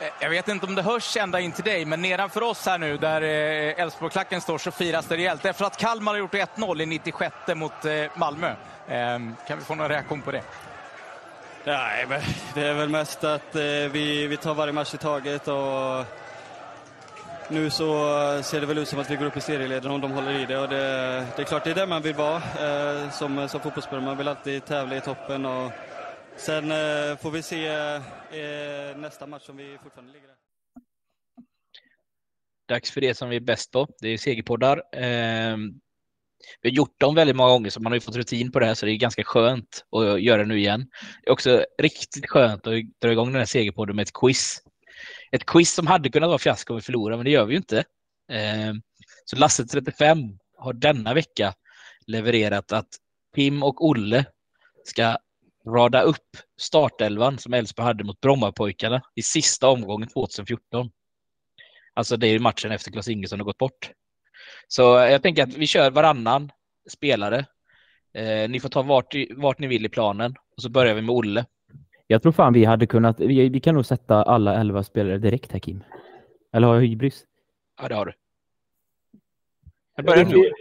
Eh, jag vet inte om det hörs ända in till dig, men nedanför oss här nu, där eh, Elfsborgsklacken står, så firas det rejält. Efter att Kalmar har gjort 1-0 i 96 mot eh, Malmö. Ehm, kan vi få någon reaktion på det? Nej, men det är väl mest att vi, vi tar varje match i taget och nu så ser det väl ut som att vi går upp i serieleden om de håller i det och det, det är klart det är där man vill vara som, som fotbollsspelare. Man vill alltid tävla i toppen och sen får vi se eh, nästa match som vi fortfarande ligger där. Dags för det som vi är bäst på. Det är segerpoddar. Eh, vi har gjort dem väldigt många gånger så man har ju fått rutin på det här så det är ganska skönt att göra det nu igen. Det är också riktigt skönt att dra igång den här segerpodden med ett quiz ett quiz som hade kunnat vara fiasko om vi förlorar, men det gör vi ju inte. Eh, så Lasse 35 har denna vecka levererat att Pim och Olle ska rada upp startelvan som Elfsborg hade mot Brommapojkarna i sista omgången 2014. Alltså det är matchen efter Klas Ingesson har gått bort. Så jag tänker att vi kör varannan spelare. Eh, ni får ta vart, vart ni vill i planen och så börjar vi med Olle. Jag tror fan vi hade kunnat, vi, vi kan nog sätta alla elva spelare direkt här Kim. Eller har jag hybris? Ja, det har du. Jag börjar nu.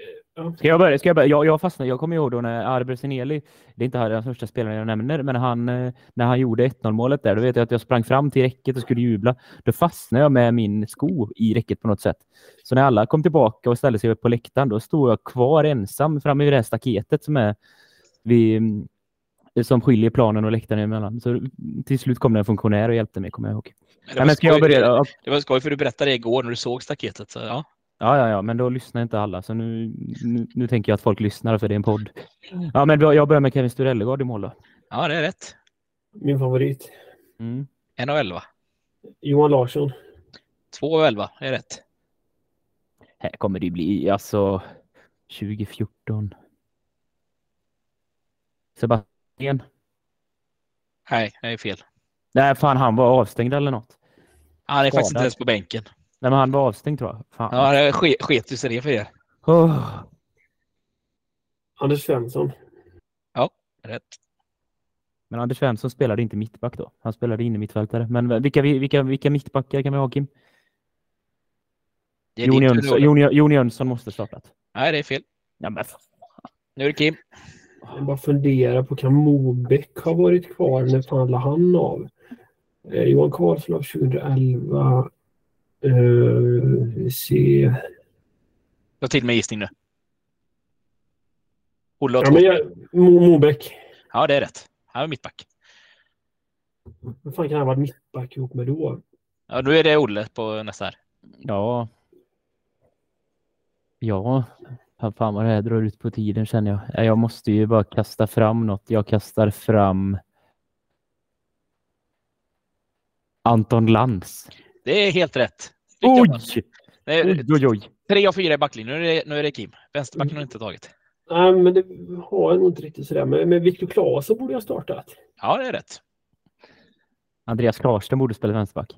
Ska jag börja? Ska jag, börja? Jag, jag fastnade, jag kommer ihåg då när Arber Seneli, det är inte den första spelaren jag nämner, men han, eh, när han gjorde 1-0 målet där, då vet jag att jag sprang fram till räcket och skulle jubla. Då fastnade jag med min sko i räcket på något sätt. Så när alla kom tillbaka och ställde sig på läktaren, då stod jag kvar ensam framme vid det här staketet som är vid som skiljer planen och läktaren emellan. Så till slut kom det en funktionär och hjälpte mig, kommer jag ihåg. Det var, Nej, skoj, jag börja? det var skoj för du berättade det igår när du såg staketet. Så ja. Ja, ja, ja, men då lyssnar inte alla. Så nu, nu, nu tänker jag att folk lyssnar för det är en podd. Ja, men jag börjar med Kevin Sturellegård i mål då. Ja, det är rätt. Min favorit. Mm. En av elva. Johan Larsson. Två av elva, är rätt. Här kommer det bli alltså 2014. Sebastian. Nej, det är fel. Nej, fan han var avstängd eller något. Han är Skadad. faktiskt inte ens på bänken. Nej, men han var avstängd tror jag. Fan. Ja, det sket ju sig det för er. Oh. Anders Svensson. Ja, rätt. Men Anders Svensson spelade inte mittback då. Han spelade inne mittfältare. Men vilka, vilka, vilka mittbackar kan vi ha, Kim? Jon Jönsson, Jon, Jon Jönsson måste startat. Nej, det är fel. Ja, men... Nu är det Kim. Jag bara funderar på, kan Mobeck ha varit kvar? När fan han av? Eh, Johan Karlsson 2011. Uh, ser. Ta till med gissning nu. Olle ja, men jag, Mo Mobeck. Ja, det är rätt. Han är mittback. Vem fan kan han ha varit mittback ihop med då? Ja, nu är det Olle på nästa här. Ja. Ja, Fan vad det här drar ut på tiden känner jag. Jag måste ju bara kasta fram något. Jag kastar fram Anton Lantz. Det är helt rätt. Oj! oj, oj, oj. Tre av fyra i backlinjen. Nu är det, nu är det Kim. Vänsterbacken har inte tagit. Nej, men det har jag nog inte riktigt sådär. Men, men Viktor Claesson borde jag startat. Ja, det är rätt. Andreas Klarsten borde spela vänsterback.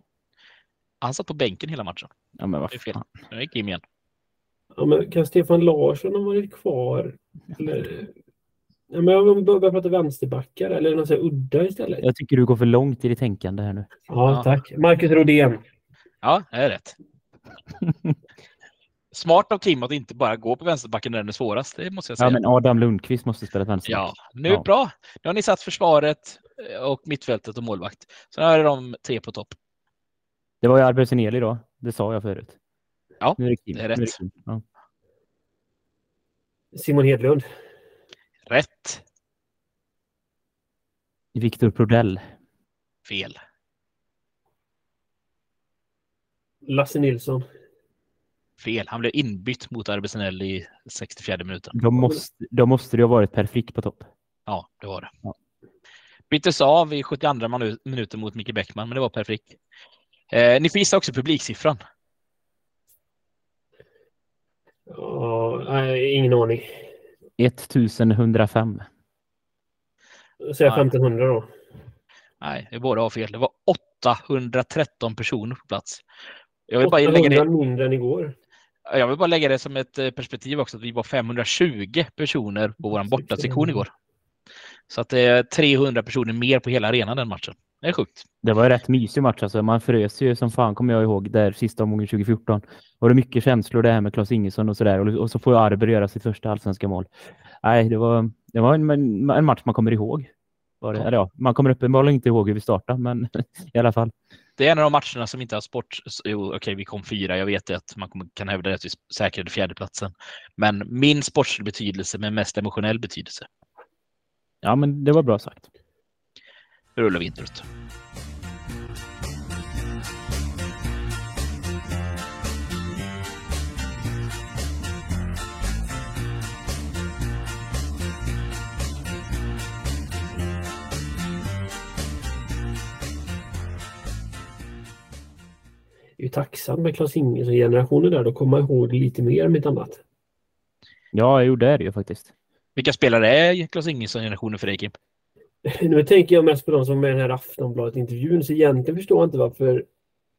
Han satt på bänken hela matchen. Ja, men vad det är fel. Nu är Kim igen. Ja, men kan Stefan Larsson ha varit kvar? Eller... Ja, men om vi börjar prata vänsterbackar eller något så udda istället. Jag tycker du går för långt i ditt tänkande här nu. Ja, tack. Marcus Rodén. Ja, det är rätt. Smart av Kim att inte bara gå på vänsterbacken när den är svårast, det måste jag säga. Ja, men Adam Lundqvist måste spela vänsterback. Ja, nu ja. bra. Nu har ni satt försvaret eh, och mittfältet och målvakt. Så nu är de tre på topp. Det var ju Arber då, det sa jag förut. Ja, det, det är rätt. Det är ja. Simon Hedlund. Rätt. Viktor Prodell. Fel. Lasse Nilsson. Fel. Han blev inbytt mot Arbesenell i 64 minuten. Då måste, då måste det ha varit Per Frick på topp. Ja, det var det. Ja. Byttes av i 72 minuten mot Micke Bäckman, men det var Per Frick. Eh, ni får gissa också publiksiffran. Ja, nej, ingen aning. 1105. Säger jag 1500 då? Nej, det är båda har fel. Det var 813 personer på plats. Jag vill bara lägga det... mindre än igår. Jag vill bara lägga det som ett eh, perspektiv också, att vi var 520 personer på vår bortasektion igår. Så att det är 300 personer mer på hela arenan den matchen. Det är sjukt. Det var en rätt mysig match alltså. Man frös ju som fan kommer jag ihåg där sista omgången 2014. Och det är mycket känslor det här med Klas Ingesson och sådär. Och, och så får Arber göra sitt första allsvenska mål. Nej, det var, det var en, en match man kommer ihåg. Var det, ja. Eller ja, man kommer uppenbarligen inte ihåg hur vi startade, men i alla fall. Det är en av de matcherna som inte har sport... Jo, okej, okay, vi kom fyra. Jag vet att man kan hävda att vi säkrade fjärdeplatsen. Men min sportslig betydelse med mest emotionell betydelse. Ja, men det var bra sagt. Nu rullar vi introt. Är ju tacksam med Klas Ingesson-generationen där. Då kommer man ihåg lite mer om ett annat. Ja, jo, det är det ju faktiskt. Vilka spelare är Klas Ingesson-generationen för dig, Kim? Nu tänker jag mest på de som är med i den här Aftonbladet-intervjun, så egentligen förstår jag inte varför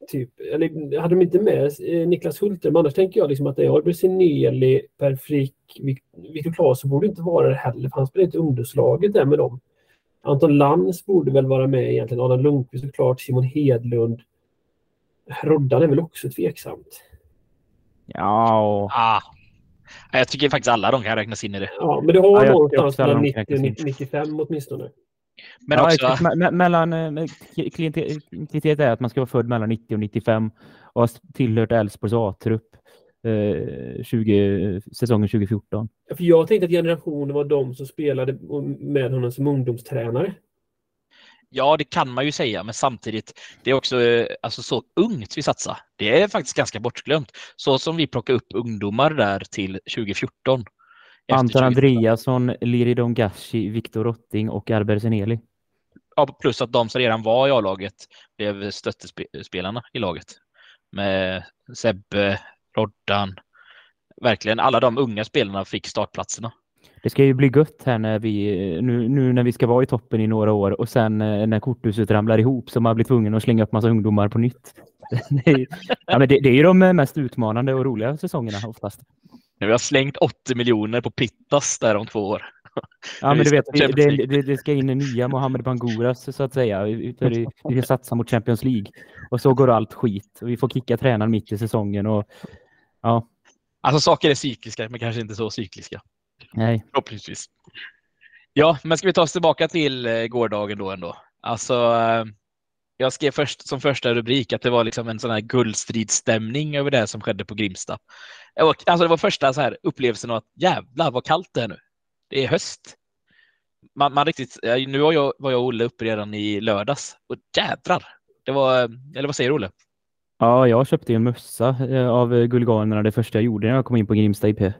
Typ, eller hade de inte med eh, Niklas Hulter, annars tänker jag liksom att det är Arber Sineli, Per Frick, Viktor Claesson borde inte vara det heller, för han spelar inte ungdomslaget där med dem. Anton Lantz borde väl vara med egentligen, Adam Lundqvist såklart, Simon Hedlund, Roddan är väl också tveksamt. Ja. Och... Ah. Jag tycker faktiskt alla de kan räknas in i det. Ja, men det har ja, någonstans mellan 90 och 95 åtminstone. Men ja, också... Me mellan eh, kriteriet är att man ska vara född mellan 90 och 95 och ha tillhört Elfsborgs A-trupp eh, 20, säsongen 2014. För jag tänkte att generationen var de som spelade med honom som ungdomstränare. Ja, det kan man ju säga, men samtidigt, det är också eh, alltså, så ungt vi satsar. Det är faktiskt ganska bortglömt. Så som vi plockar upp ungdomar där till 2014. Anton Andreasson, Liridon Gashi, Viktor Rotting och Arber Seneli. Ja, plus att de som redan var i A-laget blev stöttespelarna i laget. Med Sebbe, Roddan. Verkligen alla de unga spelarna fick startplatserna det ska ju bli gött här när vi, nu, nu när vi ska vara i toppen i några år och sen eh, när korthuset ramlar ihop så man blir tvungen att slänga upp massa ungdomar på nytt. det, är, ja, men det, det är ju de mest utmanande och roliga säsongerna oftast. Vi har slängt 80 miljoner på Pittas där om två år. Ja, men du vet, det, det, det, ska in nya Mohamed Banguras så att säga. Vi ska satsa mot Champions League. Och så går allt skit. Vi får kicka tränaren mitt i säsongen. Och, ja. Alltså saker är cykliska, men kanske inte så cykliska. Nej. Förhoppningsvis. Ja, men ska vi ta oss tillbaka till eh, gårdagen då ändå? Alltså, eh, jag skrev först som första rubrik att det var liksom en sån här guldstridsstämning över det som skedde på Grimsta. Alltså det var första så här upplevelsen av att jävlar vad kallt det är nu. Det är höst. Man, man riktigt, nu var jag, var jag och Olle uppe redan i lördags och jävlar. Det var, eller vad säger du Olle? Ja, jag köpte en mössa eh, av Guliganerna det första jag gjorde när jag kom in på Grimsta IP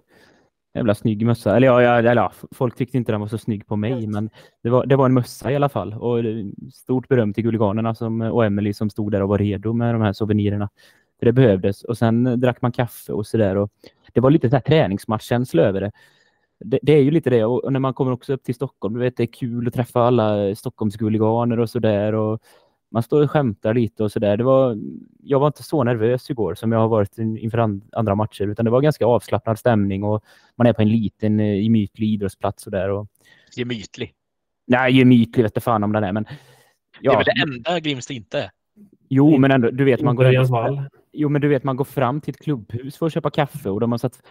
jävla snygg mössa. Eller ja, ja, eller ja, folk tyckte inte den var så snygg på mig, men det var, det var en mössa i alla fall. Och stort beröm till Guliganerna som, och Emily som stod där och var redo med de här souvenirerna. För det behövdes. Och sen drack man kaffe och sådär. Det var lite så här träningsmatchkänsla över det. det. det. är ju lite det. Och när man kommer också upp till Stockholm, du vet, det är kul att träffa alla Stockholmsguliganer och sådär. Och man står och skämtar lite och sådär. jag var inte så nervös igår som jag har varit inför andra matcher, utan det var ganska avslappnad stämning och man är på en liten eh, gemytlig idrottsplats och där. Och... Gemytlig? Nej, gemytlig vet fan om den är, men... Ja. Det är väl det enda Grimsta inte är? Jo, men ändå, du vet, man går, ändå, jo, men du vet, man går fram till ett klubbhus för att köpa kaffe och de har satt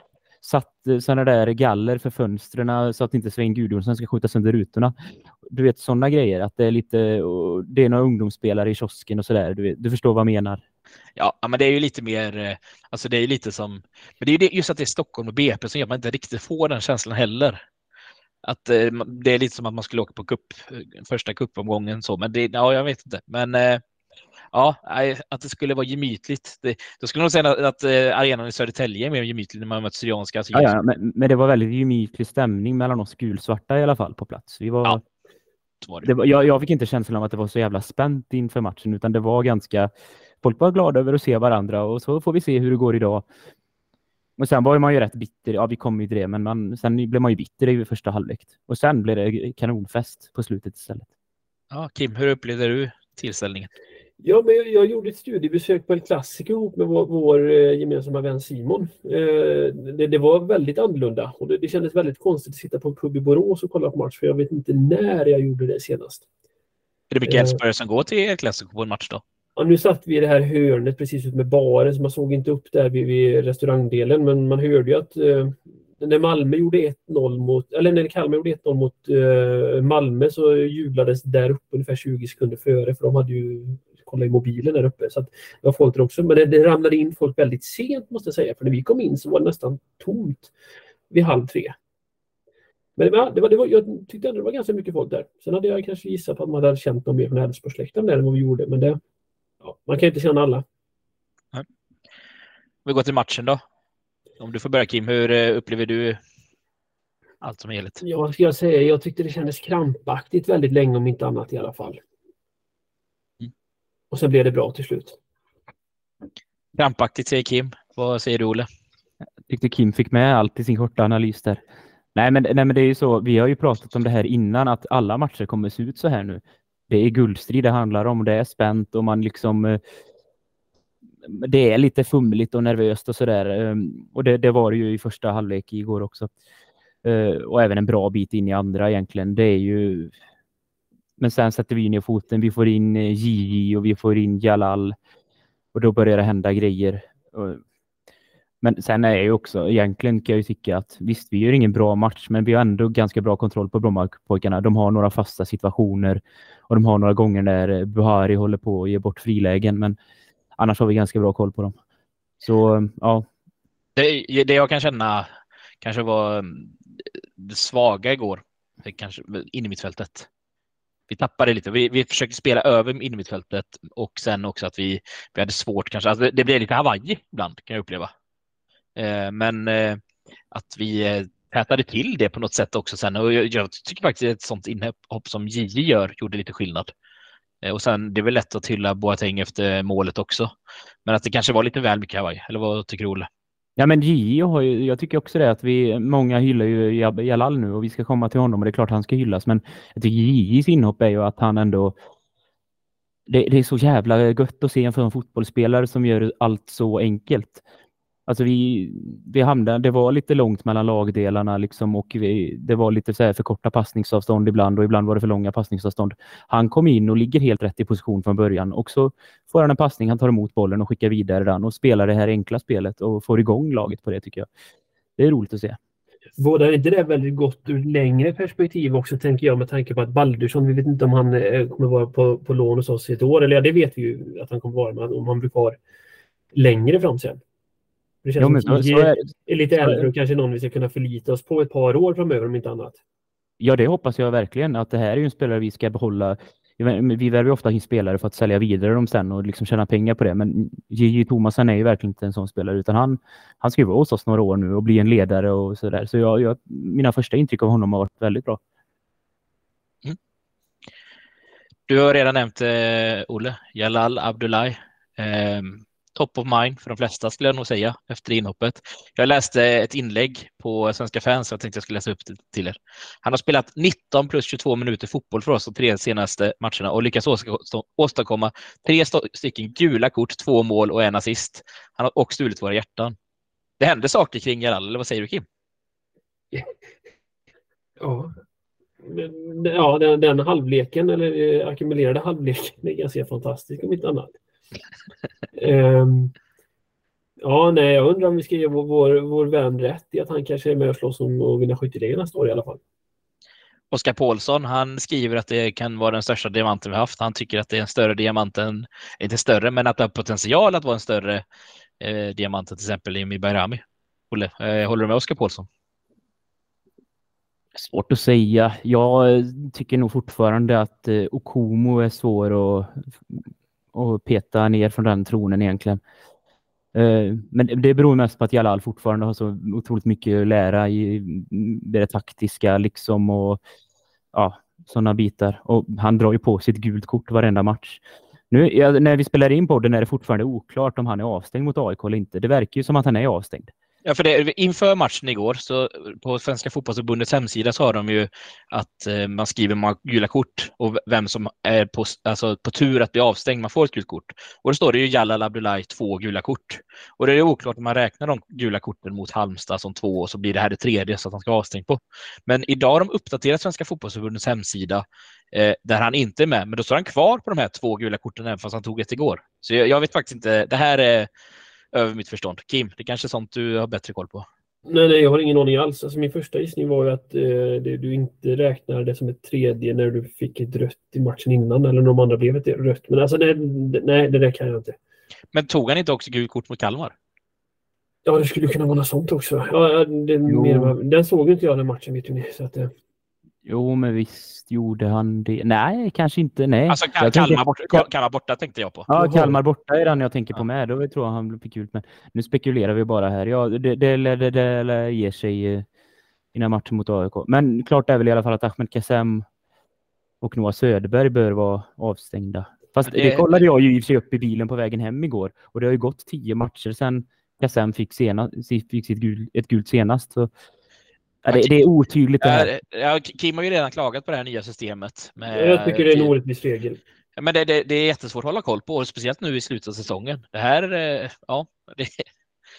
satt eh, sådana där galler för fönstren så att inte Sven Gudjonsson ska skjuta sönder rutorna. Du vet sådana grejer, att det är lite, det är några ungdomsspelare i kiosken och sådär. Du, du förstår vad jag menar. Ja, men det är ju lite mer, eh, alltså det är lite som, men det är ju just att det är Stockholm och BP som gör att man inte riktigt får den känslan heller. Att eh, det är lite som att man skulle åka på cup, första cupomgången så, men det, ja, jag vet inte. Men ja, att det skulle vara gemytligt. Det, då skulle nog säga att, att eh, arenan i Södertälje är mer gemytlig när man möter Syrianska. Alltså ja, ja, men, men, det var väldigt gemytlig stämning mellan oss gulsvarta i alla fall på plats. Vi var, ja, var det. Det var, jag, jag fick inte känslan av att det var så jävla spänt inför matchen, utan det var ganska... Folk var glada över att se varandra och så får vi se hur det går idag. Och sen var man ju rätt bitter. Ja, vi kom ju till det, men man, sen blev man ju bitter i första halvlek. Och sen blev det kanonfest på slutet istället. Ja, Kim, hur upplevde du tillställningen? Ja, men jag, jag, gjorde ett studiebesök på El Clasico ihop med vår, vår eh, gemensamma vän Simon. Eh, det, det, var väldigt annorlunda och det, det kändes väldigt konstigt att sitta på en pub i Borås och kolla på match för jag vet inte när jag gjorde det senast. Är det mycket Elfsborgare som går till El Clasico på en match då? Ja, nu satt vi i det här hörnet precis ut med baren så man såg inte upp där vid, vid restaurangdelen men man hörde ju att eh, när Malmö gjorde 1-0 mot, eller när Kalmar gjorde 1-0 mot eh, Malmö så jublades där uppe ungefär 20 sekunder före för de hade ju kollat i mobilen där uppe. Så att det var folk där också. Men det, det ramlade in folk väldigt sent måste jag säga. För när vi kom in så var det nästan tomt vid halv tre. Men det var, det var, det var, jag tyckte ändå det var ganska mycket folk där. Sen hade jag kanske gissat på att man hade känt någon mer från Älvsborgsläktaren där än vad vi gjorde. Men det, ja, man kan ju inte känna alla. Vi går till matchen då. Om du får börja Kim, hur eh, upplever du allt som helhet? Ja, ska jag säga? Jag tyckte det kändes krampaktigt väldigt länge om inte annat i alla fall. Och sen blev det bra till slut. Krampaktigt säger Kim. Vad säger du Olle? Jag tyckte Kim fick med allt i sin korta analys där. Nej men, nej, men det är ju så. Vi har ju pratat om det här innan att alla matcher kommer se ut så här nu. Det är guldstrid det handlar om. Det är spänt och man liksom eh, det är lite fumligt och nervöst och sådär. Ehm, och det, det var det ju i första halvlek igår också. Eh, och även en bra bit in i andra egentligen. Det är ju... Men sen sätter vi ner foten. Vi får in eh, Gigi och vi får in Jalal. Och då börjar det hända grejer. Men sen är ju också, egentligen kan jag ju tycka att visst, vi gör ingen bra match, men vi har ändå ganska bra kontroll på Brommapojkarna. De har några fasta situationer och de har några gånger när eh, Buhari håller på att ge bort frilägen, men annars har vi ganska bra koll på dem. Så ja. Det, det jag kan känna kanske var mm, det svaga igår, eh, kanske in i mittfältet. Vi tappade lite. Vi, vi försökte spela över innermittfältet och sen också att vi, vi hade svårt kanske. Alltså det blev lite Hawaii ibland kan jag uppleva. Eh, men eh, att vi eh, tätade till det på något sätt också sen. Och jag, jag tycker faktiskt att ett sånt inhopp som JJ gör gjorde lite skillnad. Eh, och sen det är väl lätt att hylla Boateng efter målet också. Men att det kanske var lite väl mycket Hawaii. Eller vad tycker du Olle? Ja men JJ har ju, jag tycker också det att vi, många hyllar ju Jalal nu och vi ska komma till honom och det är klart han ska hyllas men jag tycker Gigis inhopp är ju att han ändå det, det är så jävla gött att se en fotbollsspelare som gör allt så enkelt. Alltså vi, vi hamnade, det var lite långt mellan lagdelarna liksom och vi, det var lite så här för korta passningsavstånd ibland och ibland var det för långa passningsavstånd. Han kom in och ligger helt rätt i position från början och så får han en passning, han tar emot bollen och skickar vidare den och spelar det här enkla spelet och får igång laget på det tycker jag. Det är roligt att se. Båda inte det väldigt gott ur längre perspektiv också tänker jag med tanke på att Baldursson, vi vet inte om han eh, kommer vara på, på lån hos oss i ett år, eller ja, det vet vi ju att han kommer vara, men om han blir kvar längre fram sen. Det känns jo, men som så, är, är lite äldre och kanske någon vi ska kunna förlita oss på ett par år framöver om inte annat. Ja, det hoppas jag verkligen att det här är en spelare vi ska behålla. Vi värver ofta in spelare för att sälja vidare dem sen och liksom tjäna pengar på det. Men Gigi Thomasen är ju verkligen inte en sån spelare utan han, han ska ju vara hos oss några år nu och bli en ledare och så där. Så jag, jag, mina första intryck av honom har varit väldigt bra. Mm. Du har redan nämnt eh, Olle, Jalal Abdullahi. Eh, top of mind för de flesta skulle jag nog säga efter inhoppet. Jag läste ett inlägg på Svenska fans, jag tänkte jag skulle läsa upp det till er. Han har spelat 19 plus 22 minuter fotboll för oss de tre senaste matcherna och lyckats åstadkomma tre stycken gula kort, två mål och en assist. Han har också stulit våra hjärtan. Det händer saker kring Jalal, eller vad säger du Kim? Ja, ja den, den halvleken, eller eh, ackumulerade halvleken, är ganska fantastisk om inte annat um, ja, nej, jag undrar om vi ska ge vår, vår, vår vän rätt i att han kanske är med och slåss om att vinna skytteligan nästa år i alla fall. Oskar Paulsson, han skriver att det kan vara den största diamanten vi haft. Han tycker att det är en större diamant än, inte större, men att det har potential att vara en större eh, diamant än till exempel Imi Bayrami. Olle, eh, håller du med Oskar Paulsson? Svårt att säga. Jag tycker nog fortfarande att eh, Okomo är svår att och peta ner från den tronen egentligen. Eh, men det beror mest på att Jalal fortfarande har så otroligt mycket att lära i det taktiska liksom och ja, sådana bitar. Och han drar ju på sitt gult kort varenda match. Nu när vi spelar in podden är det fortfarande oklart om han är avstängd mot AIK eller inte. Det verkar ju som att han är avstängd. Ja, för det, inför matchen igår, så på Svenska fotbollsförbundets hemsida så har de ju att eh, man skriver många gula kort och vem som är på, alltså, på tur att bli avstängd, man får ett gult kort. Och då står det ju Jalal Abdullahi två gula kort. Och det är oklart om man räknar de gula korten mot Halmstad som två och så blir det här det tredje så att han ska vara avstängd på. Men idag har de uppdaterat Svenska fotbollsförbundets hemsida eh, där han inte är med, men då står han kvar på de här två gula korten även fast han tog ett igår. Så jag, jag vet faktiskt inte, det här är över mitt förstånd. Kim, det är kanske är sånt du har bättre koll på? Nej, nej, jag har ingen aning alls. Alltså, min första gissning var ju att eh, det, du inte räknar det som ett tredje när du fick ett rött i matchen innan eller när de andra blev ett rött. Men alltså, det, nej, det där kan jag inte. Men tog han inte också gult kort mot Kalmar? Ja, det skulle kunna vara något sånt också. Ja, det, mer, den såg inte jag den matchen, vet ni. Så att, eh. Jo, men visst gjorde han det. Nej, kanske inte. Nej. Alltså Kalmar, tänker... borta, Kalmar borta tänkte jag på. Ja, Kalmar borta är den jag tänker på med. Då tror jag han fick ut. Men nu spekulerar vi bara här. Ja, det, det, det, det, det ger sig eh, innan matchen mot AIK. Men klart är väl i alla fall att Ahmed Kassem och Noah Söderberg bör vara avstängda. Fast det... det kollade jag ju i sig upp i bilen på vägen hem igår. Och det har ju gått tio matcher sedan Kassem fick, senast, fick sitt gul, ett gult senast. Så Ja, det, det, är otydligt. Det här. Ja, Kim har ju redan klagat på det här nya systemet. Med, jag tycker det är en orättvis regel. Men det, det, det, är jättesvårt att hålla koll på, speciellt nu i slutet av säsongen. Det här, eh, ja. Det...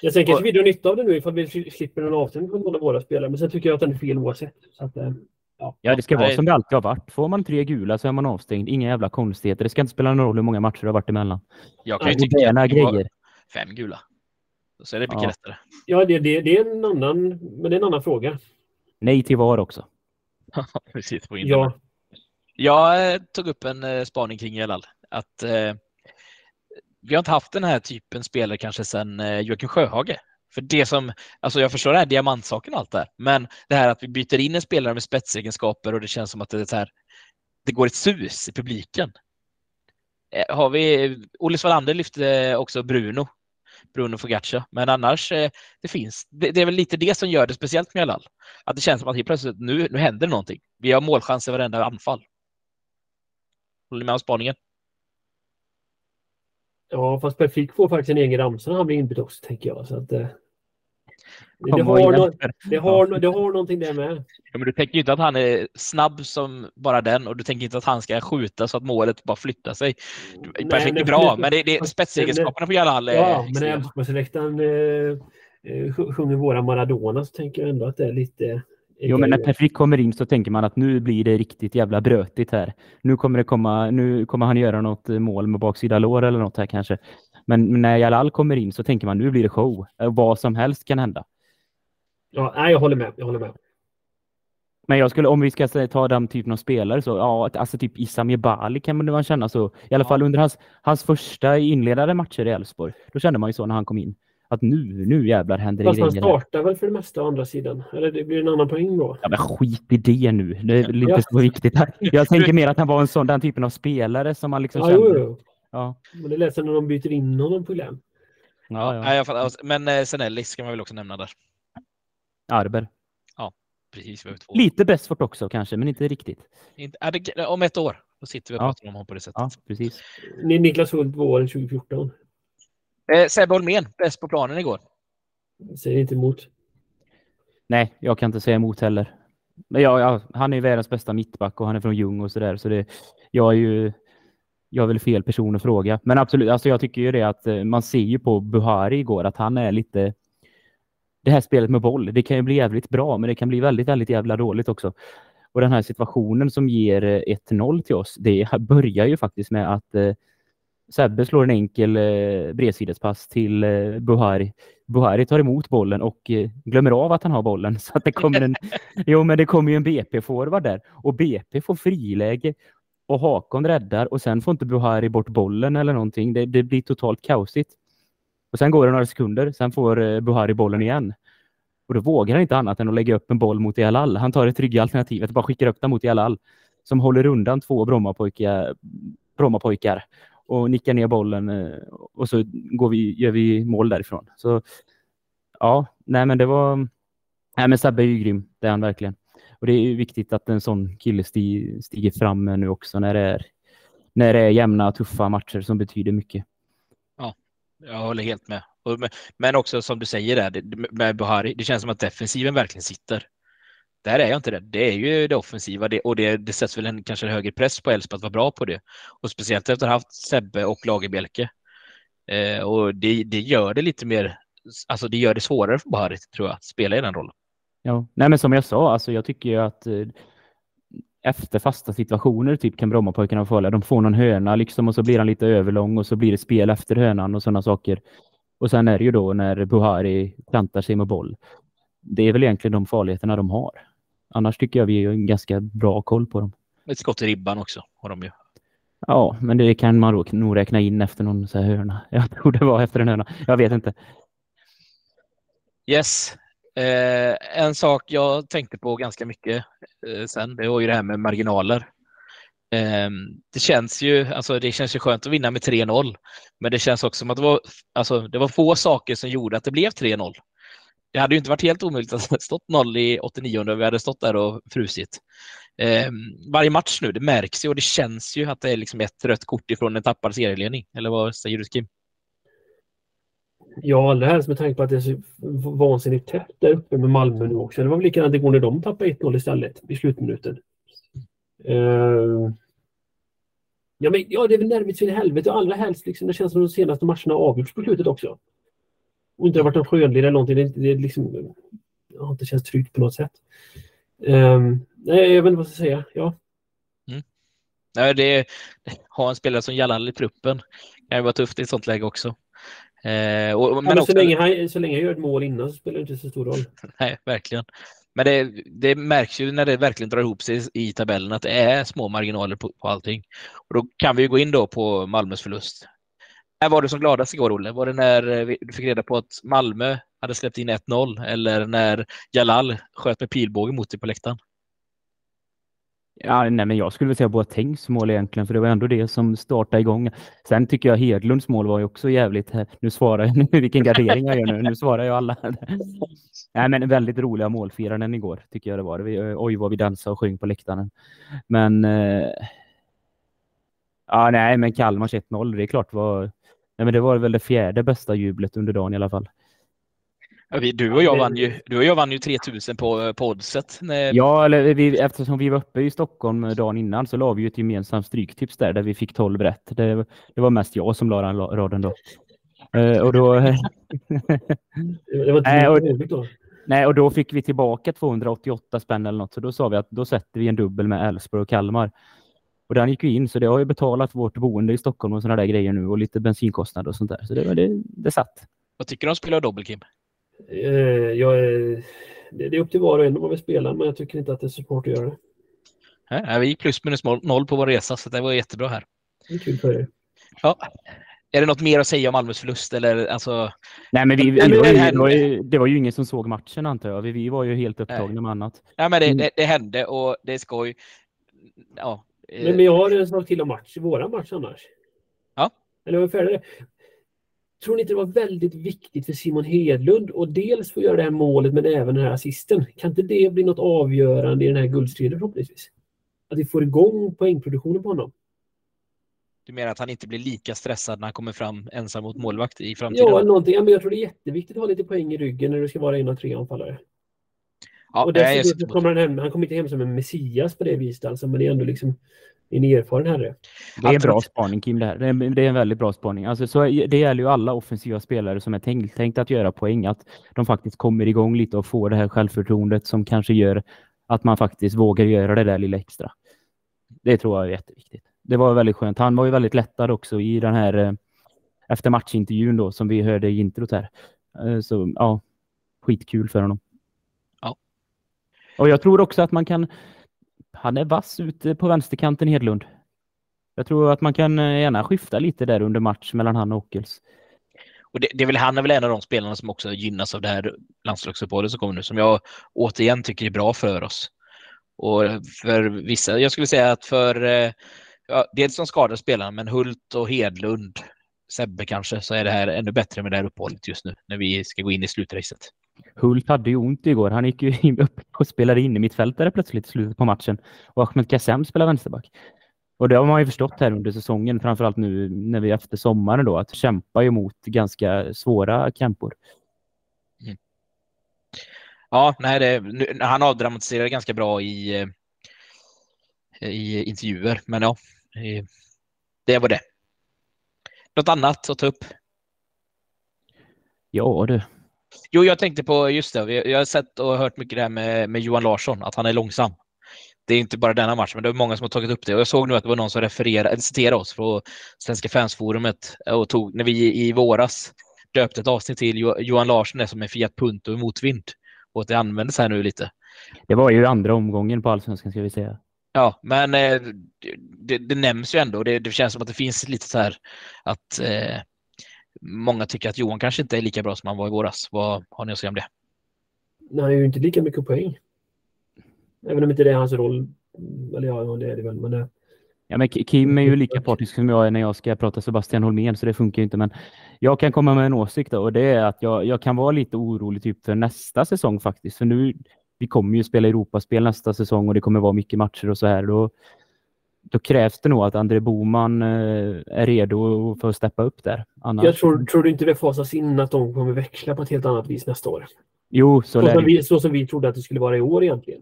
Jag tänker att vi drar nytta av det nu ifall vi slipper en avstängning från båda våra spelare. Men sen tycker jag att den är fel oavsett. Så att, eh, ja. ja, det ska vara som det alltid har varit. Får man tre gula så är man avstängd. Inga jävla konstigheter. Det ska inte spela någon roll hur många matcher det har varit emellan. Jag kan ju tycka att grejer. fem gula. Så är det mycket ja. lättare. Ja, det, det, det, är en annan, men det är en annan fråga. Nej till VAR också. Precis, på ja. Jag eh, tog upp en eh, spaning kring Jalal. Att eh, vi har inte haft den här typen spelare kanske sedan eh, Joakim Sjöhage. För det som, alltså jag förstår det här diamantsaken och allt det här, men det här att vi byter in en spelare med spetsegenskaper och det känns som att det är så här, det går ett sus i publiken. Eh, har vi, Olle Svalander lyfte också Bruno Bruno Fogaccia. Men annars, eh, det finns. Det, det, är väl lite det som gör det speciellt med Jalal. Att det känns som att helt plötsligt nu, nu händer någonting. Vi har målchanser i varenda anfall. Håller ni med om spaningen? Ja, fast Perfik får faktiskt en egen ramsa när han blir inbytt också, tänker jag. Så att, eh, det, har no det, har, det har någonting där med. Ja, men du tänker inte att han är snabb som bara den och du tänker inte att han ska skjuta så att målet bara flyttar sig. Perfekt är bra, men det, det är spetsegenskaperna på Jalal. Ja, men när Älvsborgsläktaren eh, eh sjunger våra Maradona så tänker jag ändå att det är lite Jo, men när Perfik kommer in så tänker man att nu blir det riktigt jävla brötigt här. Nu kommer det komma, nu kommer han göra något mål med baksida lår eller något här kanske. Men när Jalal kommer in så tänker man nu blir det show. Vad som helst kan hända. Ja, nej, jag håller med. Jag håller med. Men jag skulle, om vi ska ta den typen av spelare så, ja, alltså typ Isam Bali kan man känna så. I alla fall under hans, hans första inledande matcher i Elfsborg. Då kände man ju så när han kom in. Att nu, nu jävlar händer Fast det grejer. han startar väl för det mesta å andra sidan? Eller det blir en annan poäng då? Ja, men skit i det nu. Det är inte ja. så viktigt. Jag tänker mer att han var en sån, den typen av spelare som man liksom ja, kände. Jo, jo. Ja. Men det lät som när de byter in honom på Glenn. Ja, ja. ja men eh, Senelli ska man väl också nämna där. Arber. Ja, precis. Lite bäst fort också kanske, men inte riktigt. Inte, det, om ett år, då sitter vi och ja. pratar om honom på det sättet. Ja, precis. Niklas Hult våren 2014. Eh, Sebbe Holmén, bäst på planen igår. Säger inte emot. Nej, jag kan inte säga emot heller. Men ja, ja, han är världens bästa mittback och han är från Ljung och sådär. Så det, jag är ju jag är väl fel person att fråga. Men absolut, alltså jag tycker ju det att eh, man ser ju på Buhari igår att han är lite det här spelet med boll, det kan ju bli jävligt bra, men det kan bli väldigt, väldigt jävla dåligt också. Och den här situationen som ger 1-0 till oss, det börjar ju faktiskt med att eh, Sebbe slår en enkel eh, bredsidespass till eh, Buhari. Buhari tar emot bollen och eh, glömmer av att han har bollen. Så att det kommer en, jo, men det kommer ju en BP-forward där och BP får friläge och Hakon räddar och sen får inte Buhari bort bollen eller någonting. Det, det blir totalt kaosigt. Och sen går det några sekunder, sen får eh, Buhari bollen igen. Och då vågar han inte annat än att lägga upp en boll mot Jalal. Han tar det trygga alternativet och bara skickar upp den mot Jalal. Som håller undan två Brommapojkar, Brommapojkar och nickar ner bollen eh, och så går vi, gör vi mål därifrån. Så ja, nej men det var... Nej men Sabbe är ju grym, det är han verkligen. Och det är viktigt att en sån kille stiger fram nu också när det är, när det är jämna, tuffa matcher som betyder mycket. Ja, jag håller helt med. Men också som du säger där med Buhari, det känns som att defensiven verkligen sitter. Där är jag inte det. Det är ju det offensiva det, och det, det sätts väl en kanske en högre press på Elfsborg att vara bra på det. Och speciellt efter att ha haft Sebbe och Lagerbielke. Eh, och det, det gör det lite mer, alltså det gör det svårare för Buhari tror jag, att spela i den rollen. Ja, nej men som jag sa, alltså jag tycker ju att eh, efter fasta situationer typ kan Brommapojkarna få De får någon hörna liksom och så blir han lite överlång och så blir det spel efter hörnan och sådana saker. Och sen är det ju då när Buhari plantar sig med boll. Det är väl egentligen de farligheterna de har. Annars tycker jag vi har en ganska bra koll på dem. Ett skott i ribban också har de ju. Ja, men det kan man nog räkna in efter någon så här hörna. Jag tror det var efter en hörna. Jag vet inte. Yes. Eh, en sak jag tänkte på ganska mycket eh, sen, det var ju det här med marginaler. Eh, det känns ju, alltså det känns ju skönt att vinna med 3-0, men det känns också som att det var, alltså det var få saker som gjorde att det blev 3-0. Det hade ju inte varit helt omöjligt att stått 0 i 89 om vi hade stått där och frusit. Eh, varje match nu, det märks ju och det känns ju att det är liksom ett rött kort ifrån en tappad serieledning. Eller vad säger du Kim? Ja, allra helst med tanke på att det är så vansinnigt tätt där uppe med Malmö nu också. Det var väl likadant igår när de tappade 1-0 istället i slutminuten. Uh... Ja, men, ja, det är väl nervigt så in i helvete och allra helst liksom, det känns som de senaste matcherna avgjorts på slutet också. Och inte har varit någon skönlig eller någonting. Det, det, liksom, ja, inte känns tryggt på något sätt. Uh, nej, jag vet inte vad jag ska säga. Ja. Mm. Nej, det, ha en spelare som Jalal i truppen kan ju vara tufft i ett sånt läge också. Eh, och, men, ja, men också, så, länge han, så länge han gör ett mål innan så spelar det inte så stor roll. Nej, verkligen. Men det, det, märks ju när det verkligen drar ihop sig i tabellen att det är små marginaler på, på allting. Och då kan vi gå in då på Malmös förlust. När var du som gladast igår, Olle? Var det när du fick reda på att Malmö hade släppt in 1-0 eller när Jalal sköt med pilbåge mot dig på läktaren? Ja, nej, men jag skulle vilja säga Boatengs mål egentligen, för det var ändå det som startade igång. Sen tycker jag Hedlunds mål var ju också jävligt... Eh, nu svarar jag, nu vilken gardering jag gör nu. Nu svarar jag alla. nej, men väldigt roliga målfiranden igår, tycker jag det var. Vi, eh, oj, vad vi dansade och sjöng på läktaren. Men... Eh, ja, nej, men Kalmars 1-0, det är klart var... Nej, men det var väl det fjärde bästa jublet under dagen i alla fall. Du och jag vann ju, du och jag vann ju 3000 på, på oddset. När... Ja, eller vi, eftersom vi var uppe i Stockholm dagen innan så la vi ju ett gemensamt stryktips där, där vi fick 12 rätt. Det, det var mest jag som la den raden då. Uh, och då... det var nej, och, då. Nej, och då fick vi tillbaka 288 spänn eller något, så då sa vi att då sätter vi en dubbel med Älvsborg och Kalmar. Och den gick ju in, så det har ju betalat vårt boende i Stockholm och sådana där grejer nu och lite bensinkostnader och sånt där. Så det, det, det satt. Vad tycker du om spela dobbel, Kim? Eh, jag är, det är upp till var och en om man vill spela, men jag tycker inte att det är så svårt att göra det. Nej, vi gick plus minus noll på vår resa, så det var jättebra här. Det är kul för er. Ja. Är det något mer att säga om Malmös förlust? Eller, alltså... Nej, men vi, vi, det, var ju, det, var ju, det var ju ingen som såg matchen antar jag. Vi, vi var ju helt upptagna med annat. Ja, men det, mm. det, det, hände och det är skoj. Ja. Men, men jag har en sak till om match. Våra match annars. Ja. Eller var färdig? Tror ni inte det var väldigt viktigt för Simon Hedlund och dels få göra det här målet men även den här assisten? Kan inte det bli något avgörande i den här guldstriden förhoppningsvis? Att vi får igång poängproduktionen på honom? Du menar att han inte blir lika stressad när han kommer fram ensam mot målvakt i framtiden? Ja, någonting. Men jag tror det är jätteviktigt att ha lite poäng i ryggen när du ska vara en av tre anfallare. Ja, och dessutom kommer han, hem, han kommer inte hem som en messias på det viset alltså, men det är ändå liksom en erfaren herre. Det är en bra spaning Kim det här. Det är, det är en väldigt bra spaning. Alltså, så det gäller ju alla offensiva spelare som är tänkt, tänkt att göra poäng, att de faktiskt kommer igång lite och får det här självförtroendet som kanske gör att man faktiskt vågar göra det där lilla extra. Det tror jag är jätteviktigt. Det var väldigt skönt. Han var ju väldigt lättad också i den här eh, efter matchintervjun då som vi hörde i introt här. Eh, så ja, skitkul för honom. Ja. Och jag tror också att man kan han är vass ute på vänsterkanten Hedlund. Jag tror att man kan eh, gärna skifta lite där under match mellan han och Ockels. Och det, det är väl, han är väl en av de spelarna som också gynnas av det här landslagsuppehållet som kommer nu, som jag återigen tycker är bra för oss. Och för vissa, jag skulle säga att för, eh, ja, dels som skadade spelarna, men Hult och Hedlund, Sebbe kanske, så är det här ännu bättre med det här uppehållet just nu när vi ska gå in i slutracet. Hult hade ju ont igår. Han gick ju upp och spelade in i mittfältare plötsligt i slutet på matchen. Och Ahmed Kassem spelar vänsterback. Och det har man ju förstått här under säsongen, framförallt nu när vi efter sommaren då, att kämpa emot ganska svåra krämpor. Mm. Ja, nej, det, nu, han avdramatiserar ganska bra i, eh, i intervjuer, men ja, det var det. Något annat att ta upp? Ja du. Jo, jag tänkte på just det. Jag har sett och hört mycket det här med, med Johan Larsson, att han är långsam. Det är inte bara denna match, men det är många som har tagit upp det. Och jag såg nu att det var någon som refererade, eller citerade oss från Svenska fansforumet och tog, när vi i våras döpte ett avsnitt till Johan Larsson är som en Fiat Punto i motvind. Och att det användes här nu lite. Det var ju andra omgången på allsvenskan ska vi säga. Ja, men eh, det, det, nämns ju ändå. Det, det känns som att det finns lite så här att eh, många tycker att Johan kanske inte är lika bra som han var i våras. Vad har ni att säga om det? Nej, han är ju inte lika mycket poäng. Även om inte det är hans roll. Eller ja, det är det väl. Men det... Ja, men Kim är ju lika partisk som jag är när jag ska prata Sebastian Holmén, så det funkar ju inte. Men jag kan komma med en åsikt då, och det är att jag, jag kan vara lite orolig typ för nästa säsong faktiskt. För nu, vi kommer ju spela Europaspel nästa säsong och det kommer vara mycket matcher och så här. Då, då krävs det nog att André Boman eh, är redo för att steppa upp där. Annars... Jag tror, tror du inte det fasas in att de kommer växla på ett helt annat vis nästa år? Jo, så, så, som vi, så som vi trodde att det skulle vara i år egentligen.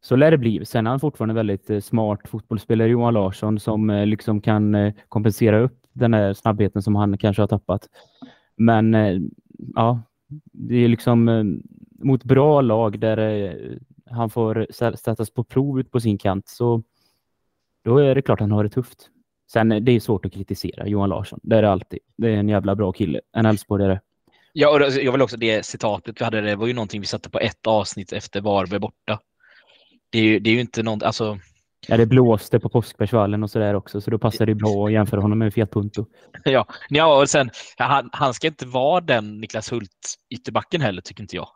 Så lär det bli. Sen är han fortfarande väldigt eh, smart fotbollsspelare, Johan Larsson, som eh, liksom kan kompensera upp den här snabbheten som han kanske har tappat. Men ja, det är liksom mot bra lag där han får sättas på prov ut på sin kant så då är det klart han har det tufft. Sen det är svårt att kritisera Johan Larsson. Det är det alltid. Det är en jävla bra kille. En Elfsborgare. Ja, och jag vill också det citatet vi hade. Det var ju någonting vi satte på ett avsnitt efter Varberg borta. Det är ju, det är ju inte något, alltså. Ja, det blåste på Påskbergsvallen och sådär också, så då passar det bra att jämföra honom med Fiat Punto. Ja, ja och sen, han, han ska inte vara den Niklas Hult ytterbacken heller, tycker inte jag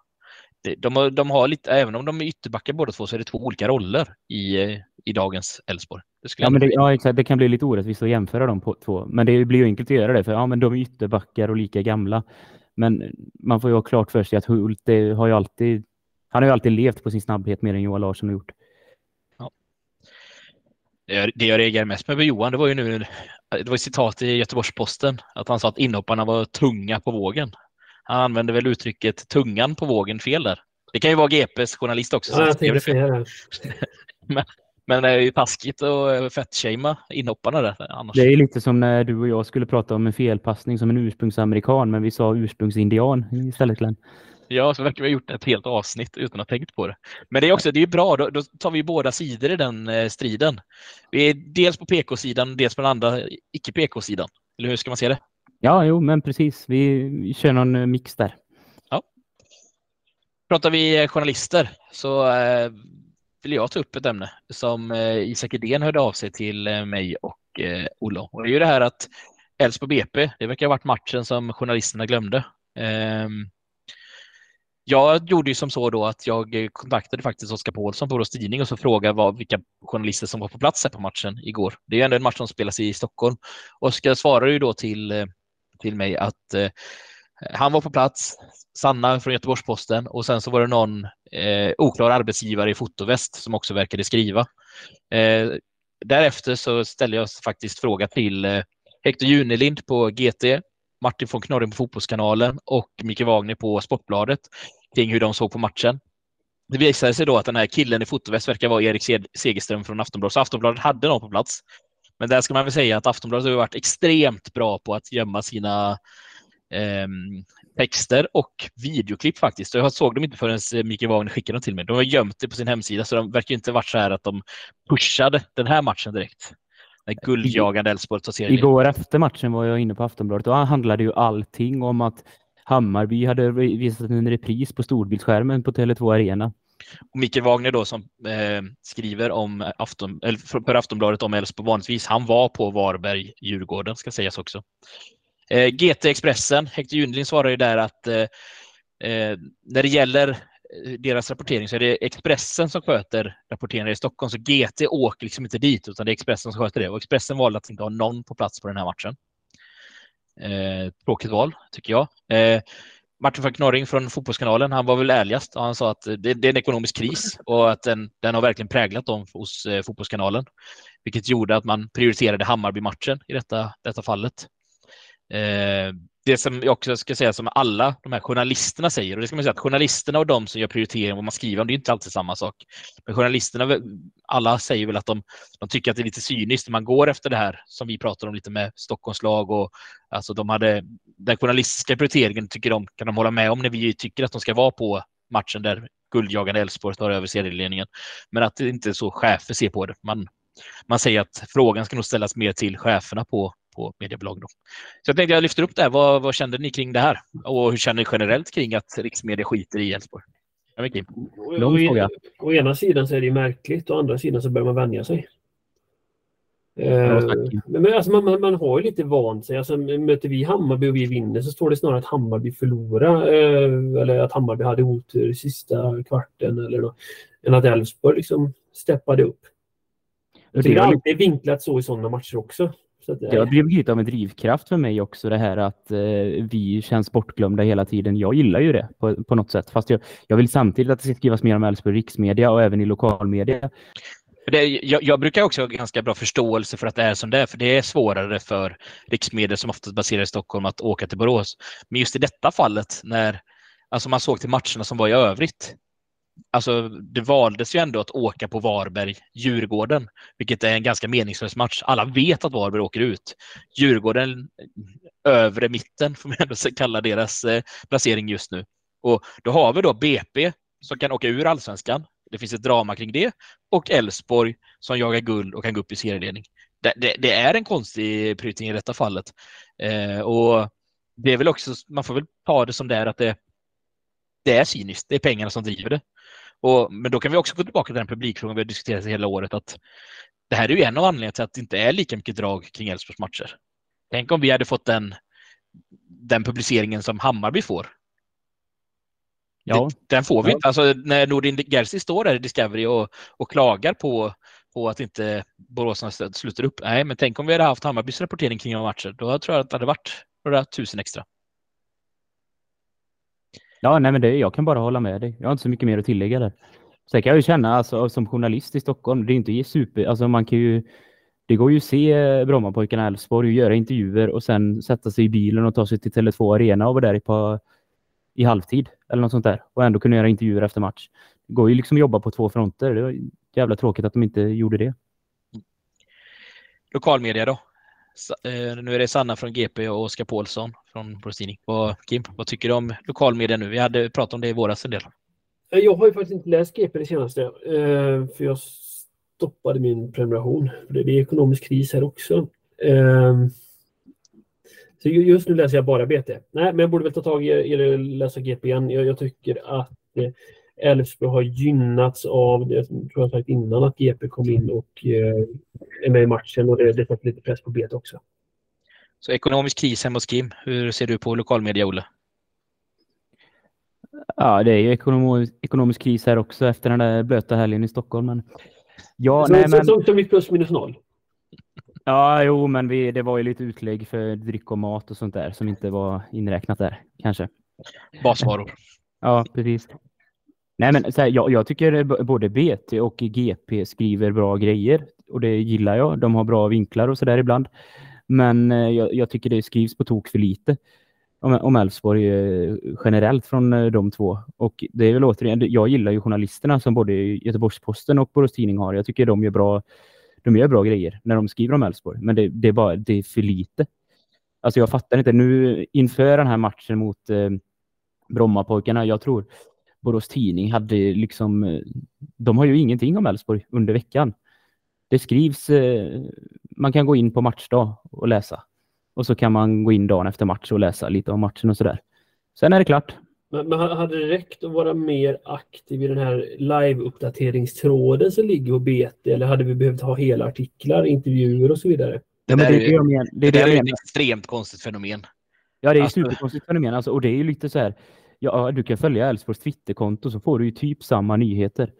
de, de har lite, även om de är ytterbackar båda två så är det två olika roller i, i dagens Elfsborg. Ja, men det, ja, exakt. Det kan bli lite orättvist att jämföra dem på två. Men det blir ju enkelt att göra det för ja, men de är ytterbackar och lika gamla. Men man får ju ha klart för sig att Hult har ju alltid, han har ju alltid levt på sin snabbhet mer än Johan Larsson har gjort. Ja. Det jag reagerar mest med Johan, det var ju nu, det var ett citat i Göteborgs-Posten, att han sa att inhopparna var tunga på vågen. Han använde väl uttrycket tungan på vågen fel där. Det kan ju vara GPs journalist också. Ja, jag tänkte det. men, men det är ju taskigt att fettshamea inhopparna där. Annars. Det är lite som när du och jag skulle prata om en felpassning som en ursprungsamerikan, men vi sa ursprungsindian istället. Glenn. Ja, så verkar vi ha gjort ett helt avsnitt utan att ha tänkt på det. Men det är också det är bra, då, då tar vi båda sidor i den eh, striden. Vi är dels på PK-sidan, dels på den andra icke-PK-sidan. Eller hur ska man se det? Ja, jo, men precis. Vi kör någon eh, mix där. Ja. Pratar vi eh, journalister så eh, vill jag ta upp ett ämne som eh, Isak Edén hörde av sig till eh, mig och eh, Och det är ju det här att Elfsborg BP, det verkar ha varit matchen som journalisterna glömde. Ehm, jag gjorde ju som så då att jag kontaktade faktiskt Oskar Paulsson på Borås Tidning och så frågade vad, vilka journalister som var på plats här på matchen igår. Det är ju ändå en match som spelas i Stockholm. Oskar svarade ju då till eh, till mig att eh, han var på plats, Sanna från Göteborgs-Posten och sen så var det någon eh, oklar arbetsgivare i fotoväst som också verkade skriva. Eh, därefter så ställde jag faktiskt fråga till eh, Hector Junelind på GT, Martin von Knorring på Fotbollskanalen och Micke Wagner på Sportbladet kring hur de såg på matchen. Det visade sig då att den här killen i fotoväst verkar vara Erik Segerström från Aftonbladet. Så Aftonbladet hade någon på plats. Men där ska man väl säga att Aftonbladet har varit extremt bra på att gömma sina eh, texter och videoklipp faktiskt. Jag såg dem inte förrän Mikael Wagner skickade dem till mig. De har gömt det på sin hemsida så de verkar inte varit så här att de pushade den här matchen direkt. Guldjagande Elfsborg tar serien. Igår efter matchen var jag inne på Aftonbladet och handlade ju allting om att Hammarby hade visat en repris på storbildsskärmen på Tele2 Arena. Och Mikael Wagner då som eh, skriver om Afton, eller för Aftonbladet om Elfsborg vanligtvis, han var på Varberg, Djurgården ska sägas också. Eh, GT Expressen, Hector Jundling svarar ju där att eh, eh när det gäller eh, deras rapportering så är det Expressen som sköter rapporteringen i Stockholm, så GT åker liksom inte dit utan det är Expressen som sköter det och Expressen valde att inte ha någon på plats på den här matchen. Eh, tråkigt val tycker jag. Eh, Martin Falk Knorring från Fotbollskanalen, han var väl ärligast. Han sa att det, det är en ekonomisk kris och att den, den har verkligen präglat dem hos eh, Fotbollskanalen. vilket gjorde att man prioriterade Hammarby-matchen i detta, detta fallet. Eh, det som jag också ska säga som alla de här journalisterna säger, och det ska man säga att journalisterna och de som gör prioritering vad man skriver om, det är inte alltid samma sak. Men journalisterna, alla säger väl att de, de tycker att det är lite cyniskt när man går efter det här som vi pratar om lite med Stockholms lag och alltså de hade den journalistiska prioriteringen tycker de kan de hålla med om när vi tycker att de ska vara på matchen där guldjagande Elfsborg tar över serieledningen. Men att det inte är så chefer ser på det. Man, man säger att frågan ska nog ställas mer till cheferna på, på mediebolag. Då. Så jag tänkte jag lyfter upp det här. Vad, vad kände ni kring det här? Och hur känner ni generellt kring att riksmedia skiter i Elfsborg? Lång fråga. Å ena sidan så är det märkligt, å andra sidan så börjar man vänja sig. Uh, men alltså man, man, man, har ju lite vant sig. Alltså, möter vi Hammarby och vi vinner så står det snarare att Hammarby förlorar. Uh, eller att Hammarby hade otur sista kvarten eller något. Än att Elfsborg liksom steppade upp. Jag det är alltid vinklat så i sådana matcher också. Så att, det har blivit lite av en drivkraft för mig också det här att eh, vi känns bortglömda hela tiden. Jag gillar ju det på, på något sätt. Fast jag, jag vill samtidigt att det ska skrivas mer om Elfsborg riksmedia och även i lokalmedia. Det, jag, jag, brukar också ha ganska bra förståelse för att det är som det är, för det är svårare för riksmedier som oftast baserar i Stockholm att åka till Borås. Men just i detta fallet när alltså man såg till matcherna som var i övrigt. Alltså det valdes ju ändå att åka på Varberg-Djurgården, vilket är en ganska meningslös match. Alla vet att Varberg åker ut. Djurgården, övre mitten, får man ändå kalla deras eh, placering just nu. Och då har vi då BP som kan åka ur allsvenskan det finns ett drama kring det. Och Elfsborg som jagar guld och kan gå upp i serieledning. Det, det, det är en konstig prioritering i detta fallet. Eh, och det är väl också, man får väl ta det som det är att det, det är cyniskt. Det är pengarna som driver det. Och, men då kan vi också gå tillbaka till den publikfrågan vi har diskuterat hela året. att Det här är ju en av anledningarna till att det inte är lika mycket drag kring Elfsborgs matcher. Tänk om vi hade fått den, den publiceringen som Hammarby får. Ja. Den får vi inte. Ja. Alltså, när Nordin Gerzi står där i Discovery och, och klagar på, på att inte Borås sluter upp. Nej, men tänk om vi hade haft Hammarbys rapportering kring matcher. Då tror jag att det hade varit några tusen extra. Ja, nej, men det, jag kan bara hålla med dig. Jag har inte så mycket mer att tillägga där. Sen kan jag ju känna alltså, som journalist i Stockholm, det är inte super, alltså man kan ju det går ju att se eh, Brommapojkarna i Elfsborg och göra intervjuer och sen sätta sig i bilen och ta sig till Tele2 Arena och vara där i, på, i halvtid eller något sånt där och ändå kunna göra intervjuer efter match. Det går ju liksom att jobba på två fronter. Det var jävla tråkigt att de inte gjorde det. Lokalmedia då? Eh, nu är det Sanna från GP och Oskar Paulsson från Borås Tidning. Kim, vad tycker du om lokalmedia nu? Vi hade pratat om det i våras en del. Eh, jag har ju faktiskt inte läst GP det senaste, eh, för jag stoppade min prenumeration. Det är ekonomisk kris här också. Eh, så just nu läser jag bara BT. Nej, men jag borde väl ta tag i eller läsa GP igen. Jag, jag tycker att eh, Elfsborg har gynnats av, jag tror jag sagt innan, att GP kom in och eh, är med i matchen och det, det sätter lite press på BT också. Så ekonomisk kris hemma hos Kim. Hur ser du på lokalmedia, Olle? Ja, det är ju ekonomisk, ekonomisk kris här också efter den där blöta helgen i Stockholm. Men... Ja, så, nej, men... så, så, så plus minus noll? Ja, jo, men vi, det var ju lite utlägg för dryck och mat och sånt där som inte var inräknat där, kanske. Basvaror. Ja, precis. Nej, men så här, jag, jag tycker eh, både BT och GP skriver bra grejer och det gillar jag. De har bra vinklar och så där ibland. Men eh, jag, jag, tycker det skrivs på tok för lite om, Elfsborg eh, generellt från eh, de två. Och det är väl återigen, jag gillar ju journalisterna som både Göteborgs-Posten och Borås Tidning har. Jag tycker de gör bra de gör bra grejer när de skriver om Elfsborg, men det, det, är bara det är för lite. Alltså jag fattar inte. Nu inför den här matchen mot eh, Brommapojkarna, jag tror Borås Tidning hade liksom, eh, de har ju ingenting om Elfsborg under veckan. Det skrivs, eh, man kan gå in på matchdag och läsa. Och så kan man gå in dagen efter match och läsa lite om matchen och sådär. Sen är det klart. Men, men hade det räckt att vara mer aktiv i den här live-uppdateringstråden som ligger på BT eller hade vi behövt ha hela artiklar, intervjuer och så vidare? Det, där, är, jag men, det, det, det är ett extremt konstigt fenomen. Ja, det är alltså... ett superkonstigt fenomen. Alltså, och det är ju lite så här, ja, du kan följa Elfsborgs Twitterkonto så får du ju typ samma nyheter.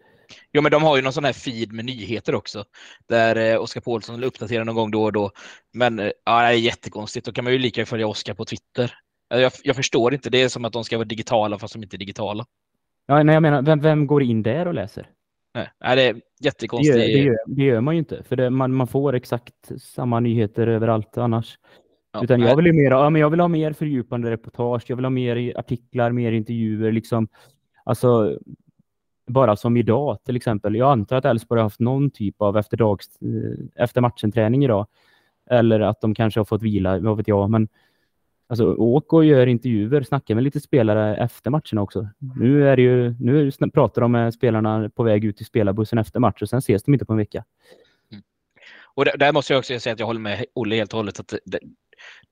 Jo, men de har ju någon sån här feed med nyheter också. Där eh, Oskar Paulsson uppdaterar någon gång då och då. Men eh, ja, det är jättekonstigt. Då kan man ju lika följa Oskar på Twitter. Jag, jag förstår inte. Det är som att de ska vara digitala fast de inte är digitala. Ja, nej, jag menar, vem, vem går in där och läser? Nej, nej, det är Det jättekonstigt. gör, det, gör, det gör man ju inte, för det, man, man får exakt samma nyheter överallt annars. Ja, Utan jag vill, ju mer, ja, men jag vill ha mer fördjupande reportage, jag vill ha mer artiklar, mer intervjuer. Liksom. Alltså, bara som idag till exempel. Jag antar att Elfsborg har haft någon typ av efterdags, eh, efter matchen-träning idag. Eller att de kanske har fått vila, vad vet jag. Men alltså, åk och gör intervjuer, snacka med lite spelare efter matcherna också. Nu, är ju, nu pratar de med spelarna på väg ut i spelarbussen efter match och sen ses de inte på en vecka. Och där, där måste jag också säga att jag håller med Olle helt och hållet. Att det,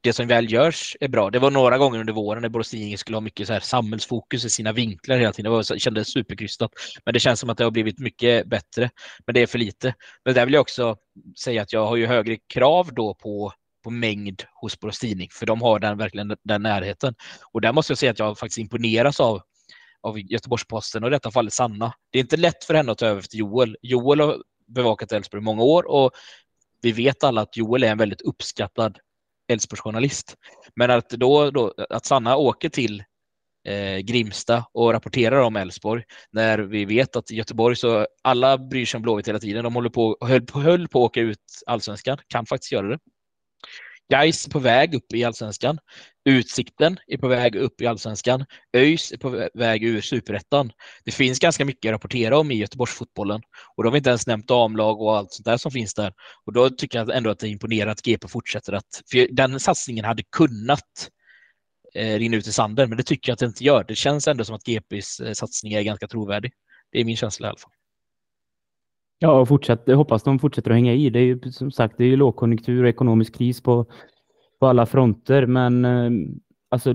det, som väl görs är bra. Det var några gånger under våren när Borås Tidning skulle ha mycket så här samhällsfokus i sina vinklar hela tiden. Det var, det kändes superkrystat. Men det känns som att det har blivit mycket bättre. Men det är för lite. Men där vill jag också säga att jag har ju högre krav då på, på mängd hos Borås Tidning. För de har den, verkligen den närheten. Och där måste jag säga att jag faktiskt imponeras av av Göteborgs-Posten och i detta fallet Sanna. Det är inte lätt för henne att ta över efter Joel. Joel har bevakat Elfsborg i många år och vi vet alla att Joel är en väldigt uppskattad Elfsborgsjournalist. Men att, då, då, att Sanna åker till eh, Grimsta och rapporterar om Elfsborg när vi vet att i Göteborg så alla bryr sig om Blåvitt hela tiden. De håller på, höll, höll på att åka ut allsvenskan, kan faktiskt göra det. Gais är på väg upp i allsvenskan. Utsikten är på väg upp i allsvenskan. ÖIS är på väg ur superettan. Det finns ganska mycket att rapportera om i Göteborgsfotbollen och då har vi inte ens nämnt damlag och allt sånt där som finns där. Och då tycker jag ändå att det är imponerande att GP fortsätter att, för den satsningen hade kunnat eh, rinna ut i sanden, men det tycker jag att det inte gör. Det känns ändå som att GPs eh, satsning är ganska trovärdig. Det är min känsla i alla fall. Ja, och fortsatt, jag hoppas de fortsätter att hänga i. Det är ju som sagt det är ju lågkonjunktur och ekonomisk kris på, på alla fronter. Men eh, alltså,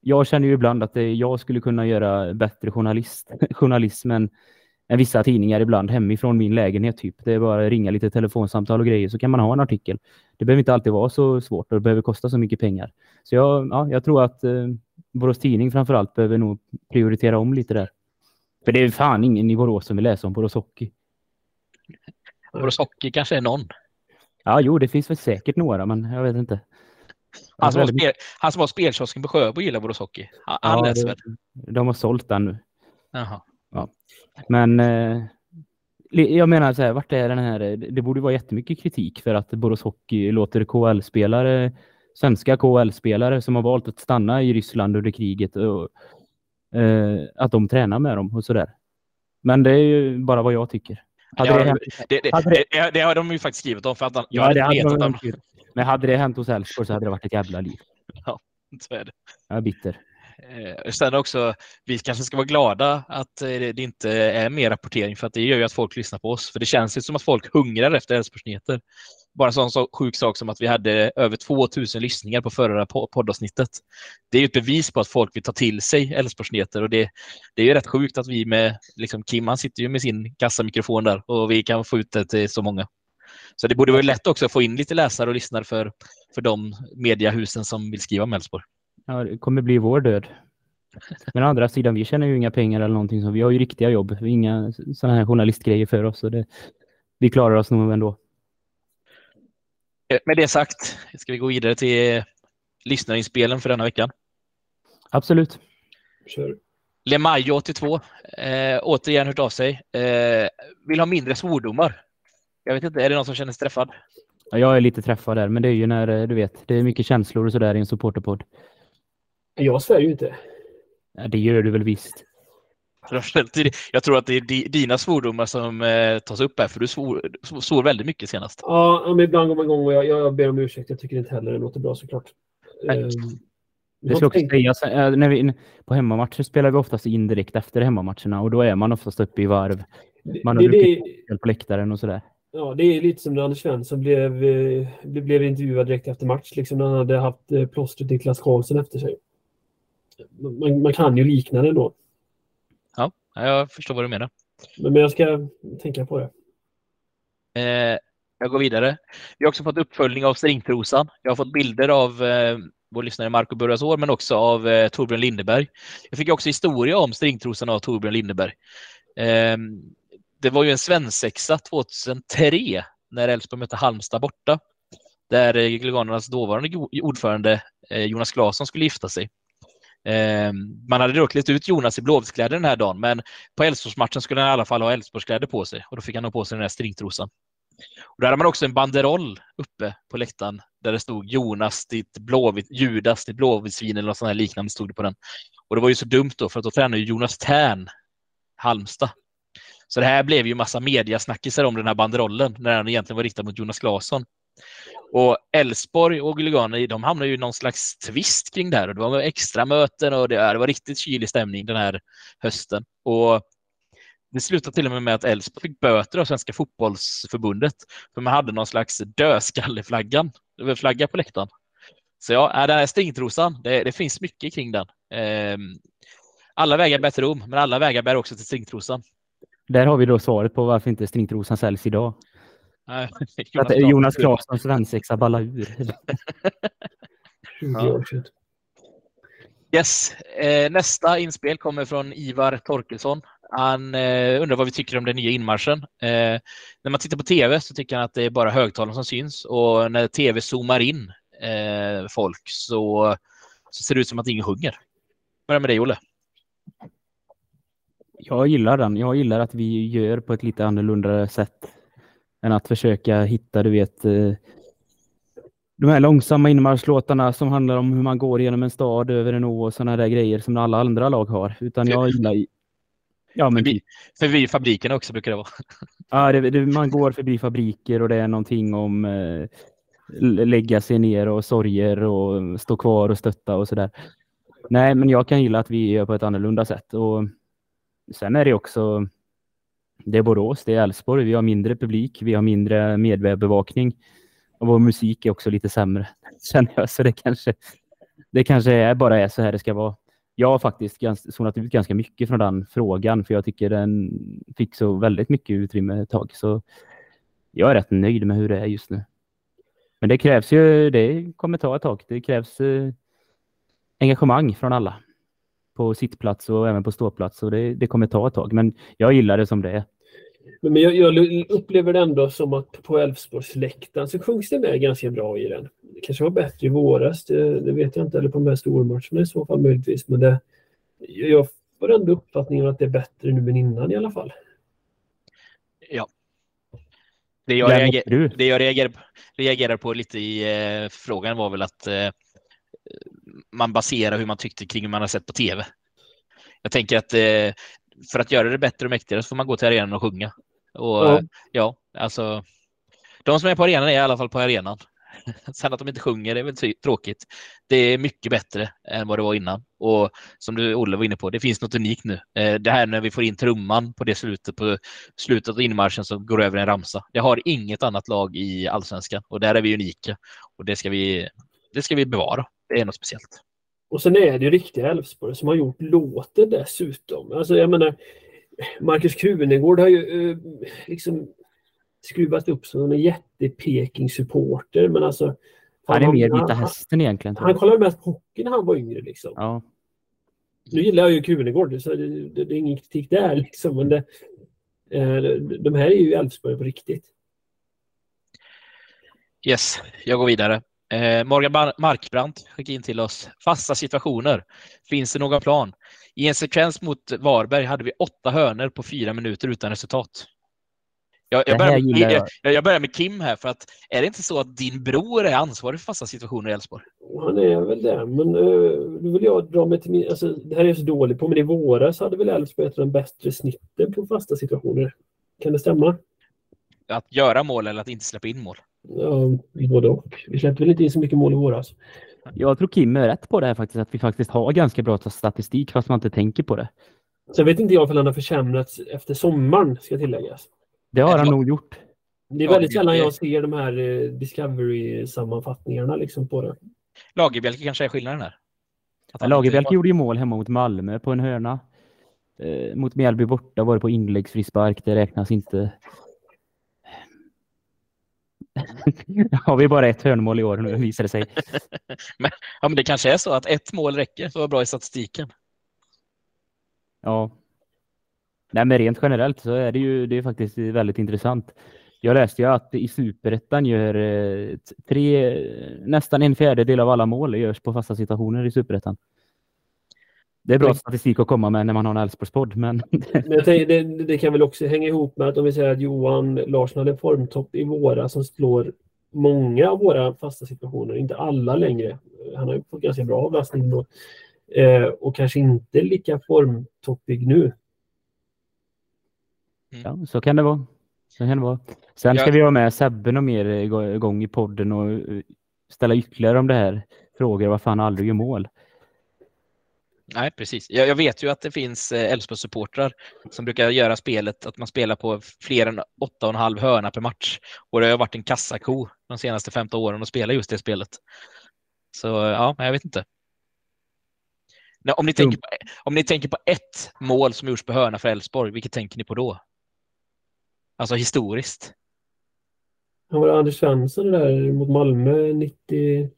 jag känner ju ibland att det, jag skulle kunna göra bättre journalist, journalism än, än vissa tidningar ibland hemifrån min lägenhet. typ. Det är bara att ringa lite telefonsamtal och grejer så kan man ha en artikel. Det behöver inte alltid vara så svårt och det behöver kosta så mycket pengar. Så jag, ja, jag tror att eh, Borås Tidning framförallt behöver nog prioritera om lite där. För det är fan ingen i Borås som vill läsa om Borås Hockey. Borås Hockey kanske är någon. Ja, jo, det finns väl säkert några, men jag vet inte. Han som, har spel, han som har spelkiosken på Sjöbo gillar Borås Hockey. Han, han Ja, läser väl? De har sålt den nu. Jaha. Men eh, jag menar så här, vart är den här? Det borde vara jättemycket kritik för att Borås Hockey låter KL-spelare, svenska KL-spelare som har valt att stanna i Ryssland under kriget och eh, att de tränar med dem och sådär. Men det är ju bara vad jag tycker. Hade det, har, hänt, det, det, hade det, det, det har de ju faktiskt skrivit om. För att han, jag ja, hade det hade vetat de. Men hade det hänt hos Elfsborg så hade det varit ett jävla liv. Så är det. Jag är bitter. Eh, Sen också, vi kanske ska vara glada att eh, det inte är mer rapportering för att det gör ju att folk lyssnar på oss. För det känns ju som att folk hungrar efter Älvsborgsnyheter. Bara en sån så sjuk sak som att vi hade över 2000 lyssningar på förra poddavsnittet. Det är ju ett bevis på att folk vill ta till sig Älvsborgsnyheter. och det, det är ju rätt sjukt att vi med, liksom Kim han sitter ju med sin kassamikrofon där och vi kan få ut det till så många. Så det borde vara lätt också att få in lite läsare och lyssnare för, för de mediahusen som vill skriva om Älvsborg. Ja, det kommer bli vår död. Men å andra sidan, vi tjänar ju inga pengar eller någonting. Så vi har ju riktiga jobb. Vi Inga sådana här journalistgrejer för oss. Så det, vi klarar oss nog ändå. Eh, Med det sagt ska vi gå vidare till eh, lyssnarinspelen för denna veckan. Absolut. Kör. Lemajo 82, eh, återigen hört av sig. Eh, vill ha mindre svordomar. Jag vet inte, är det någon som känner sig träffad? Ja, jag är lite träffad där, men det är ju när, eh, du vet, det är mycket känslor och sådär i en supporterpodd. Jag svär ju inte. Ja, det gör du väl visst. Jag tror att det är di- dina svordomar som eh, tas upp här, för du svor, svor väldigt mycket senast. Ja, men ibland går man igång och jag, jag ber om ursäkt. Jag tycker inte heller det låter bra såklart. Nej. Ehm, Det ska också sägas, eh, när vi, på hemmamatcher spelar vi oftast in direkt efter hemmamatcherna och då är man oftast uppe i varv. Man har det, druckit det, på läktaren och sådär. ja, det är lite som när Anders Svensson blev, eh, blev intervjuad direkt efter match. Liksom när han hade haft plåstret Niklas Karlsson efter sig. Man, man kan ju likna det då. Ja, jag förstår vad du menar. Men, men jag ska tänka på det. Eh, jag går vidare. Vi har också fått uppföljning av stringtrosan. Jag har fått bilder av eh, vår lyssnare Marco Burrasår, men också av eh, Torbjörn Lindeberg. Jag fick också historia om stringtrosan av Torbjörn Lindeberg. Eh, det var ju en svensexa 2003 när Elfsborg mötte Halmstad borta. Där eh, Gluganernas dåvarande ordförande eh, Jonas Claesson skulle gifta sig. Eh, man hade då klätt ut Jonas i Blåvittskläder den här dagen, men på Elfsborgsmatchen skulle han i alla fall ha Elfsborgskläder på sig och då fick han ha på sig den här stringtrosan. Och där hade man också en banderoll uppe på läktaren där det stod Jonas, ditt blåvitt, Judas, ditt blåvittsvin eller något sånt här liknande stod det på den. Och det var ju så dumt då för att då tränade ju Jonas Tern Halmstad. Så det här blev ju massa mediasnackisar om den här banderollen när den egentligen var riktad mot Jonas Claesson. Och Elfsborg och Gulligani, de hamnade ju i någon slags tvist kring det här och det var extra möten och det, det var riktigt kylig stämning den här hösten. Och det slutade till och med med att Elfsborg fick böter av Svenska fotbollsförbundet för man hade någon slags dödskalleflaggan, flagga på läktaren. Så ja, äh, den här stringtrosan, det, det finns mycket kring den. Ehm, alla vägar bär till Rom, men alla vägar bär också till stringtrosan. Där har vi då svaret på varför inte stringtrosan säljs idag. Nej, Att eh, Jonas Claessons svensexa ballar ur. 20 år sedan. Yes. Eh, nästa inspel kommer från Ivar Torkelsson. Han eh, undrar vad vi tycker om den nya inmarschen. Eh, när man tittar på tv så tycker han att det är bara högtalaren som syns och när tv zoomar in folk så, så ser det ut som att ingen sjunger. Börja med dig, Olle. Jag gillar den. Jag gillar att vi gör på ett lite annorlunda sätt än att försöka hitta, du vet, eh, de här långsamma inmarschlåtarna som handlar om hur man går genom en stad över en å och sådana där grejer som alla andra lag har. Utan jag gillar... Ja, men Förbi, typ. förbi fabrikerna också brukar det vara. Ja, det, det, man går förbi fabriker och det är någonting om eh, lägga sig ner och sorger och stå kvar och stötta och sådär. Nej, men jag kan gilla att vi gör på ett annorlunda sätt. Och sen är det också, det är Borås, det är Älvsborg, vi har mindre publik, vi har mindre medbevakning och vår musik är också lite sämre, känner jag. Så det kanske, det kanske är, bara är så här det ska vara. Jag har faktiskt ganska, zonat ut ganska mycket från den frågan, för jag tycker den fick så väldigt mycket utrymme ett tag. Så jag är rätt nöjd med hur det är just nu. Men det krävs ju, det kommer ta ett tag. Det krävs eh, engagemang från alla på sittplats och även på ståplats. Och det, det kommer ta ett tag, men jag gillar det som det är. Men jag, jag upplever det ändå som att på Elfsborgsläktaren så sjungs det med ganska bra i den. Det kanske var bättre i våras, det, det vet jag inte, eller på de här stormatcherna i så fall möjligtvis. Men det, jag får ändå uppfattningen att det är bättre nu än innan i alla fall. Ja. Det jag, reager, det jag reagerar, reagerar på lite i eh, frågan var väl att eh, man baserar hur man tyckte kring hur man har sett på tv. Jag tänker att eh, för att göra det bättre och mäktigare så får man gå till arenan och sjunga. Och Ja. ja, alltså. De som är på arenan är i alla fall på arenan. Sen att de inte sjunger är väl tråkigt. Det är mycket bättre än vad det var innan. Och som du Olle var inne på, det finns något unikt nu. Eh, Det här när vi får in trumman på det slutet, på slutet av inmarschen som går över en ramsa. Det har inget annat lag i allsvenskan och där är vi unika. Och det ska vi, det ska vi bevara. Det är något speciellt. Och sen är det ju riktiga Elfsborg som har gjort låten dessutom. Alltså jag menar, Marcus Krunegård har ju eh, liksom skruvat upp som en jätte-Peking-supporter. Men alltså... Han är mer han, Vita Hästen egentligen. han jag. kollade mest på hockey när han var yngre. Liksom. Ja. Nu gillar jag ju Krunegård, så det, det, det är ingen kritik där. Liksom, men det, eh, de här är ju Elfsborg på riktigt. Yes, jag går vidare. Eh, Morgan Markbrandt skickade in till oss. Fasta situationer. Finns det någon plan? I en sekvens mot Varberg hade vi åtta hörner på fyra minuter utan resultat. Jag, jag, börjar med, jag. jag. Jag, börjar med Kim här, för att är det inte så att din bror är ansvarig för fasta situationer i Elfsborg? Han är väl det, men uh, nu vill jag dra mig till min... Alltså, det här är jag så dålig på, men i våras hade väl Elfsborg ett av de bättre snitten på fasta situationer. Kan det stämma? Att göra mål eller att inte släppa in mål? Ja, både och. Vi släppte väl inte in så mycket mål i våras. Jag tror Kim är rätt på det här faktiskt, att vi faktiskt har ganska bra statistik fast man inte tänker på det. Sen vet inte jag om han har försämrats efter sommaren, ska tilläggas. Det har han nog gjort. Det är Ja, väldigt sällan jag ser de här eh, Discovery-sammanfattningarna liksom på det. Lagerbjälke kanske är skillnaden han Lagerbielke inte- gjorde ju mål hemma mot Malmö på en hörna. Eh, mot Mjällby borta var det på inläggsfrispark. Det räknas inte. har vi bara ett hörnmål i år nu visar det sig. Ja, men det kanske är så att ett mål räcker för att vara bra i statistiken. Ja. Nej, men rent generellt så är det ju det är faktiskt väldigt intressant. Jag läste ju att i Superettan gör eh, tre, nästan en fjärdedel av alla mål görs på fasta situationer i Superettan. Det är bra statistik att komma med när man har en Elfsborgspodd, men... Men tänker, det, det kan väl också hänga ihop med att om vi säger att Johan Larsson hade en formtopp i våra som slår många av våra fasta situationer, inte alla längre. Han har ju fått ganska bra avlastning då. Eh, och kanske inte lika formtoppig nu. Ja, så kan det vara. Så kan det vara. Sen ska Ja. vi ha med Sebbe och mer igång i podden och eh, ställa ytterligare om det här. Frågor varför han aldrig gör mål. Nej, precis. Jag, jag vet ju att det finns eh, Elfsborg-supportrar som brukar göra spelet att man spelar på fler än åtta och en halv hörna per match. Och det har varit en kassako de senaste 15 åren att spela just det spelet. Så ja, men jag vet inte. Nej, om, ni tänker på, om ni tänker på ett mål som gjorts på hörna för Elfsborg, vilket tänker ni på då? Alltså historiskt. Han var det Anders Svensson där mot Malmö 90...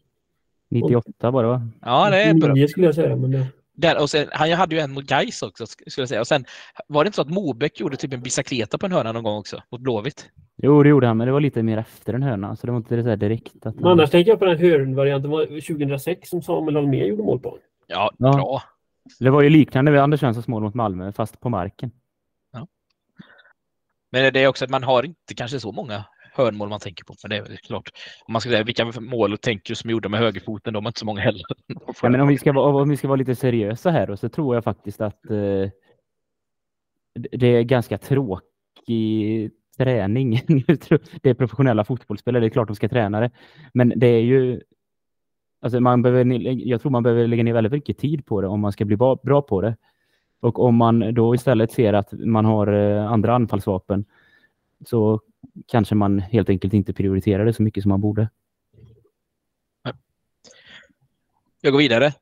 98 bara va? Ja, det är bra. 99 skulle jag säga. Men det... Där, och sen, han hade ju en mot Gais också, sk- skulle jag säga. Och sen var det inte så att Mobeck gjorde typ en bicicleta på en hörna någon gång också, mot Blåvitt? Jo, det gjorde han, men det var lite mer efter en hörna. Så det var inte så här direkt. Att Men han... annars tänker jag på den hörnvarianten var 2006 som Samuel Almér gjorde mål på. Ja, Ja. bra. Det var ju liknande med Anders Svenssons mål mot Malmö, fast på marken. Men det är också att man har inte kanske så många hörnmål man tänker på. Men det är klart. Om man ska säga vilka mål tänker du som är gjorda med högerfoten, de är inte så många heller. Ja, men om vi, ska vara, om vi ska vara lite seriösa här då, så tror jag faktiskt att eh, det- är ganska tråkig träning. det är professionella fotbollsspelare, det är klart de ska träna det. Men det är ju... Alltså man behöver, jag tror man behöver lägga ner väldigt mycket tid på det om man ska bli bra på det. Och om man då istället ser att man har eh, andra anfallsvapen så kanske man helt enkelt inte prioriterar det så mycket som man borde. Jag går vidare.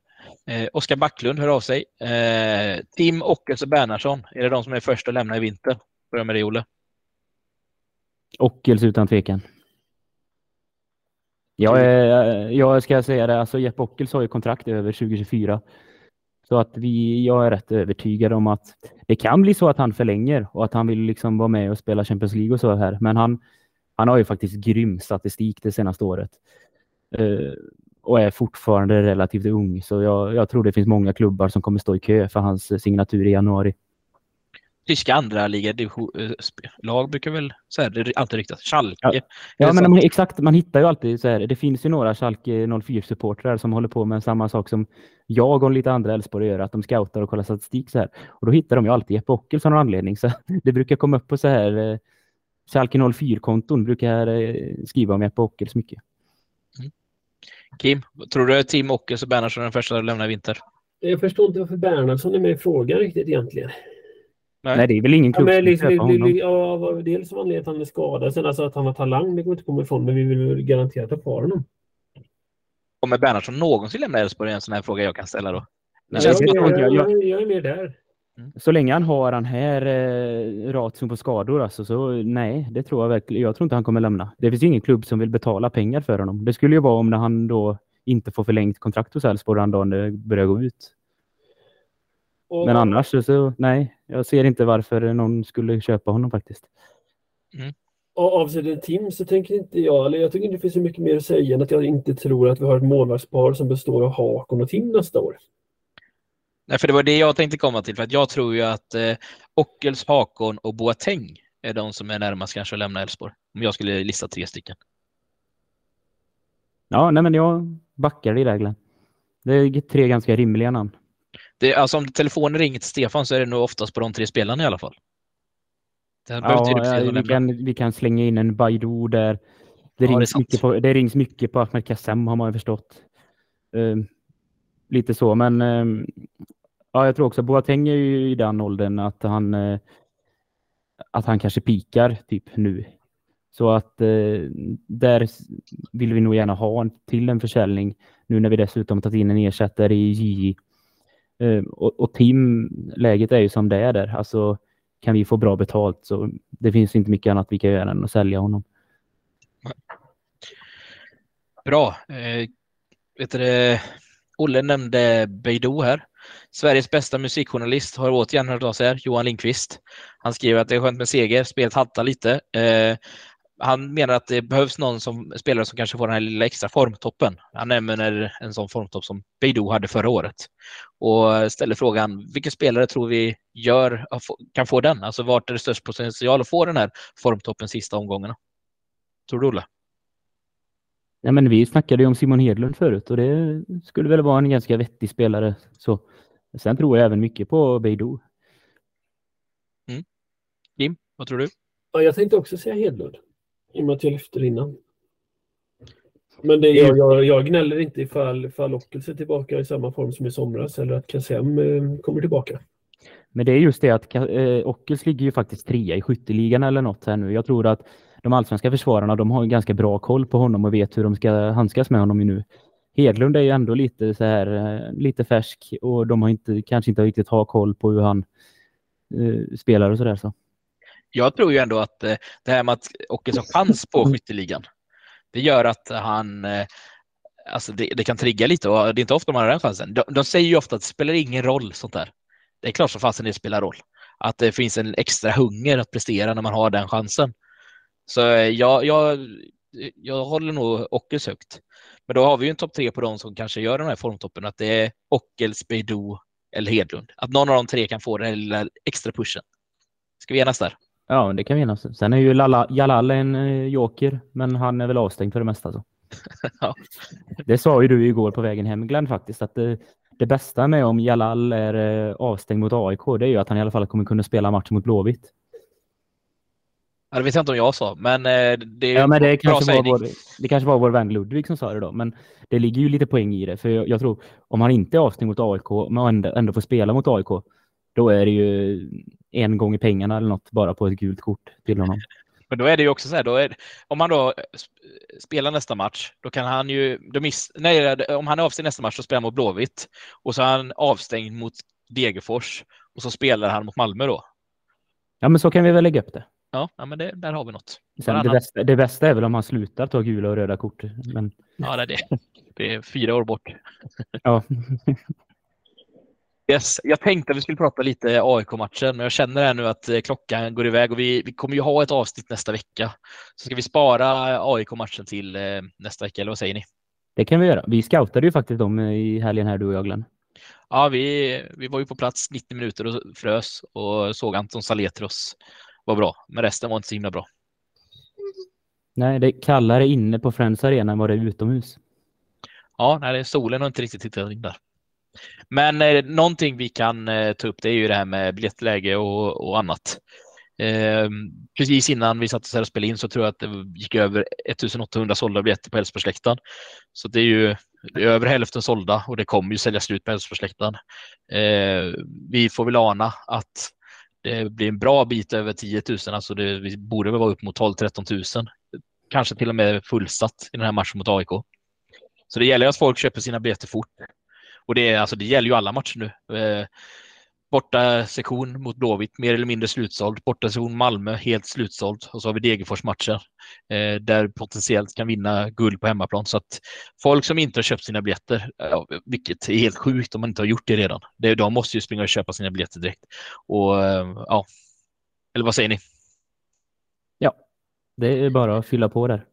Eh, Oskar Backlund hör av sig. Eh, Tim Ockels och Bernhardsson, är det de som är först att lämna i vinter? Börja med det, Olle. Ockels utan tvekan. Jag, är, jag ska säga det, alltså Jeppe Ockels har ju kontrakt över 2024. Så att vi, jag är rätt övertygad om att det kan bli så att han förlänger och att han vill liksom vara med och spela Champions League och så här. Men han, han har ju faktiskt grym statistik det senaste året. Eh, och är fortfarande relativt ung. Så jag, jag tror det finns många klubbar som kommer stå i kö för hans signatur i januari. Tyska andra liga lag brukar väl så här, alltid ryktas. Schalke. Ja. Ja, men man, exakt. Man hittar ju alltid så här. Det finns ju några Schalke 04-supportrar som håller på med samma sak som jag och lite andra Elfsborg gör, att de scoutar och kollar statistik så här. Och då hittar de ju alltid Jeppe Ockels av någon anledning. Så det brukar komma upp på så här eh, Schalke 04-konton brukar eh, skriva om Jeppe Ockels mycket. Kim, tror du Tim Ockels och Bernhardsson är den första att lämna i vinter? Jag förstår inte varför Bernhardsson är med i frågan riktigt egentligen. Nej. Nej, det är väl ingen Ja, klubb men som liksom, vill köpa det, det, honom. ja, dels av anledningen att han är skadad, sen alltså att han har talang, det går inte att komma ifrån, men vi vill garanterat ha kvar honom. Kommer Bernhardsson någonsin lämna Elfsborg? en sån här fråga jag kan ställa då. Nej, jag, jag- jag, jag- jag, jag är med där. Så länge han har den här eh, ration på skador, alltså, så nej, det tror jag verkligen. Jag tror inte han kommer lämna. Det finns ju ingen klubb som vill betala pengar för honom. Det skulle ju vara om när han då inte får förlängt kontrakt hos Elfsborg den dagen det börjar gå ut. Och, Men annars så, så nej, jag ser inte varför någon skulle köpa honom faktiskt. och avseende Tim så tänker inte jag, eller jag tycker inte det finns så mycket mer att säga än att jag inte tror att vi har ett målvaktspar som består av Hakon och Tim nästa år. Nej, för det var det jag tänkte komma till. För att jag tror ju att eh, Ockels, Hakon och Boateng är de som är närmast kanske att lämna Elfsborg. Om jag skulle lista tre stycken. Ja, nej men jag backar i det Glenn. Det är tre ganska rimliga namn. Det, alltså om telefonen ringer till Stefan så är det nog oftast på de tre spelarna i alla fall. Det Ja, ja, vi, kan, vi kan slänga in en Baidu där. Det, det är rings sant. mycket på, det rings mycket på Ahmed Kassem har man ju förstått. Ehm, lite så, men ehm, ja, jag tror också Boateng är ju i den åldern att han eh, att han kanske pikar typ nu. Så att eh, där vill vi nog gärna ha en, till en försäljning nu när vi dessutom tagit in en ersättare i JJ. Eh, och, och Tim, läget är ju som det är där. Alltså kan vi få bra betalt så det finns inte mycket annat vi kan göra än att sälja honom. Bra. Eh, vet du, Olle nämnde Beidou här. Sveriges bästa musikjournalist har återigen hört av sig här, Johan Lindqvist. Han skriver att det är skönt med seger, spelet haltar lite. Eh, han menar att det behövs någon som spelare som kanske får den här lilla extra formtoppen. Han nämner en sån formtopp som Beidou hade förra året och ställer frågan vilken spelare tror vi gör, kan få den? Alltså vart är det störst potential att få den här formtoppen sista omgångarna? Tror du Olle? Ja, men vi snackade ju om Simon Hedlund förut och det skulle väl vara en ganska vettig spelare. Så. Sen tror jag även mycket på Beidou. Mm. Jim, vad tror du? Ja, jag tänkte också säga Hedlund. I och med att jag lyfte det innan. Men det, jag, jag, jag gnäller inte ifall, ifall Ockels är tillbaka i samma form som i somras eller att Kassem eh, kommer tillbaka. Men det är just det att eh, Ockels ligger ju faktiskt trea i skytteligan eller något här nu. Jag tror att de allsvenska försvararna de har ganska bra koll på honom och vet hur de ska handskas med honom nu. Hedlund är ju ändå lite så här, eh, lite färsk och de har inte, kanske inte riktigt har koll på hur han uh, spelar och sådär. Så jag tror ju ändå att eh, det här med att Åkesson chans på skytteligan, det gör att han eh, Alltså det, det, kan trigga lite och det är inte ofta man har den chansen. De, de säger ju ofta att det spelar ingen roll sånt där. Det är klart som fasen det spelar roll. Att det finns en extra hunger att prestera när man har den chansen. Så eh, jag, jag, jag håller nog Ockels högt. Men då har vi ju en topp tre på de som kanske gör den här formtoppen. Att det är Ockels, Beidou eller Hedlund. Att någon av de tre kan få den här lilla extra pushen. Ska vi enas där? Ja, det kan vi enas. Sen är ju Lala, Jalal en uh, joker, men han är väl avstängd för det mesta. Så. ja. Det sa ju du igår på vägen hem, Glenn, faktiskt. Att det, det bästa med om Jalal är uh, avstängd mot AIK, det är ju att han i alla fall kommer kunna spela match mot Blåvitt. Ja, det vet jag inte om jag sa, men eh, det är ja, men det kanske, var vår, det kanske var vår vän Ludvig som sa det då. Men det ligger ju lite poäng i det. För jag, jag tror om han inte är avstängd mot AIK, men ändå, ändå får spela mot AIK, då är det ju en gång i pengarna eller något bara på ett gult kort till honom. Men då är det ju också så här, då är, om han då spelar nästa match, då kan han ju, då miss, nej, om han är avstängd nästa match så spelar han mot Blåvitt och så är han avstängd mot Degerfors och så spelar han mot Malmö då. Ja, men så kan vi väl lägga upp det. Ja, ja men det, där har vi något. Sen, det, bästa, det bästa är väl om han slutar ta gula och röda kort. Men... Ja, det är det. Det är fyra år bort. Ja. Yes. Jag tänkte att vi skulle prata lite AIK-matchen, men jag känner här nu att eh, klockan går iväg och vi, vi kommer ju ha ett avsnitt nästa vecka. Så ska vi spara AIK-matchen till eh, nästa vecka, eller vad säger ni? Det kan vi göra. Vi scoutade ju faktiskt dem i helgen här, du och jag, Glenn. Ja, vi, vi var ju på plats 90 minuter och frös och såg Anton Saletros var bra, men resten var inte så himla bra. Nej, det är kallare inne på Friends Arena än vad det är utomhus. Ja, nej, solen har inte riktigt tittat in där. Men eh, någonting vi kan eh, ta upp det är ju det här med biljettläge och, och annat. Eh, precis innan vi satte oss här och spelade in så tror jag att det gick över 1800 sålda biljetter på Älvsborgsläktaren. Så det är ju det är över hälften sålda och det kommer ju sälja slut på Älvsborgsläktaren. Eh, vi får väl ana att det blir en bra bit över 10 000, alltså det vi borde väl vara upp mot 12-13 000. Kanske till och med fullsatt i den här matchen mot AIK. Så det gäller att folk köper sina biljetter fort. Och det, är, alltså, det gäller ju alla matcher nu. Eh, borta sektion mot Blåvitt, mer eller mindre slutsåld. Borta sektion Malmö, helt slutsåld. Och så har vi Degerfors-matcher eh, där potentiellt kan vinna guld på hemmaplan. Så att folk som inte har köpt sina biljetter, ja, vilket är helt sjukt om man inte har gjort det redan, det, de måste ju springa och köpa sina biljetter direkt. Och eh, ja, eller vad säger ni? Ja, det är bara att fylla på där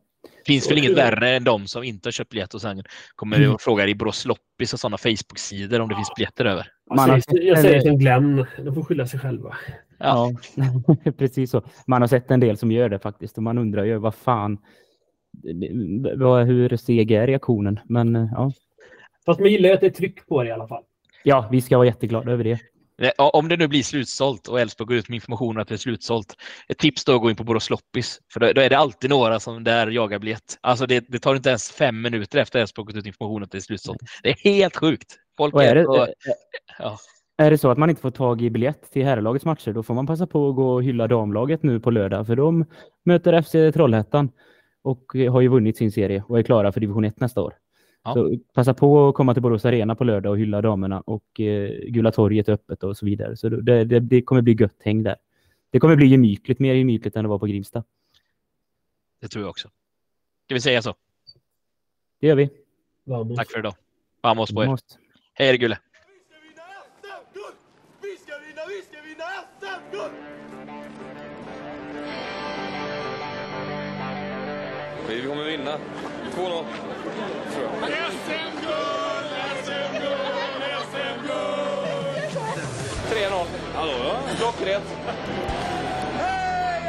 finns väl inget värre än de som inte har köpt biljett och sen kommer mm. och frågar i Borås Loppis och sådana Facebook-sidor om det finns biljetter över. Man har jag säger som Glenn, de får skylla sig själva. Ja, ja precis så. Man har sett en del som gör det faktiskt och man undrar ju vad fan, hur seg är reaktionen? Men ja. Fast man gillar ju att det är tryck på det i alla fall. Ja, vi ska vara jätteglada över det. Om det nu blir slutsålt och Elfsborg går ut med information att det är slutsålt. Ett tips då att gå in på Borås Loppis. För då, är det alltid några som där jagar biljett. Alltså det, det tar inte ens fem minuter efter Elfsborg gått ut information att det är slutsålt. Det är helt sjukt. Folk och är, det, och, ja. är det så att man inte får tag i biljett till herrlagets matcher, då får man passa på att gå och hylla damlaget nu på lördag. För de möter FC Trollhättan och har ju vunnit sin serie och är klara för division 1 nästa år. Ja. Så passa på att komma till Borås Arena på lördag och hylla damerna och eh, Gula torget är öppet och så vidare. Så det, det, det kommer bli gött häng där. Det kommer bli gemytligt, mer gemytligt än det var på Grimsta. Det tror jag också. Ska vi säga så? Det gör vi. Vamos. Tack för idag. Vamos på er. Hej vi ska vinna SM-guld! Vi kommer vinna. 2-0. Alô, João Creto. Ei,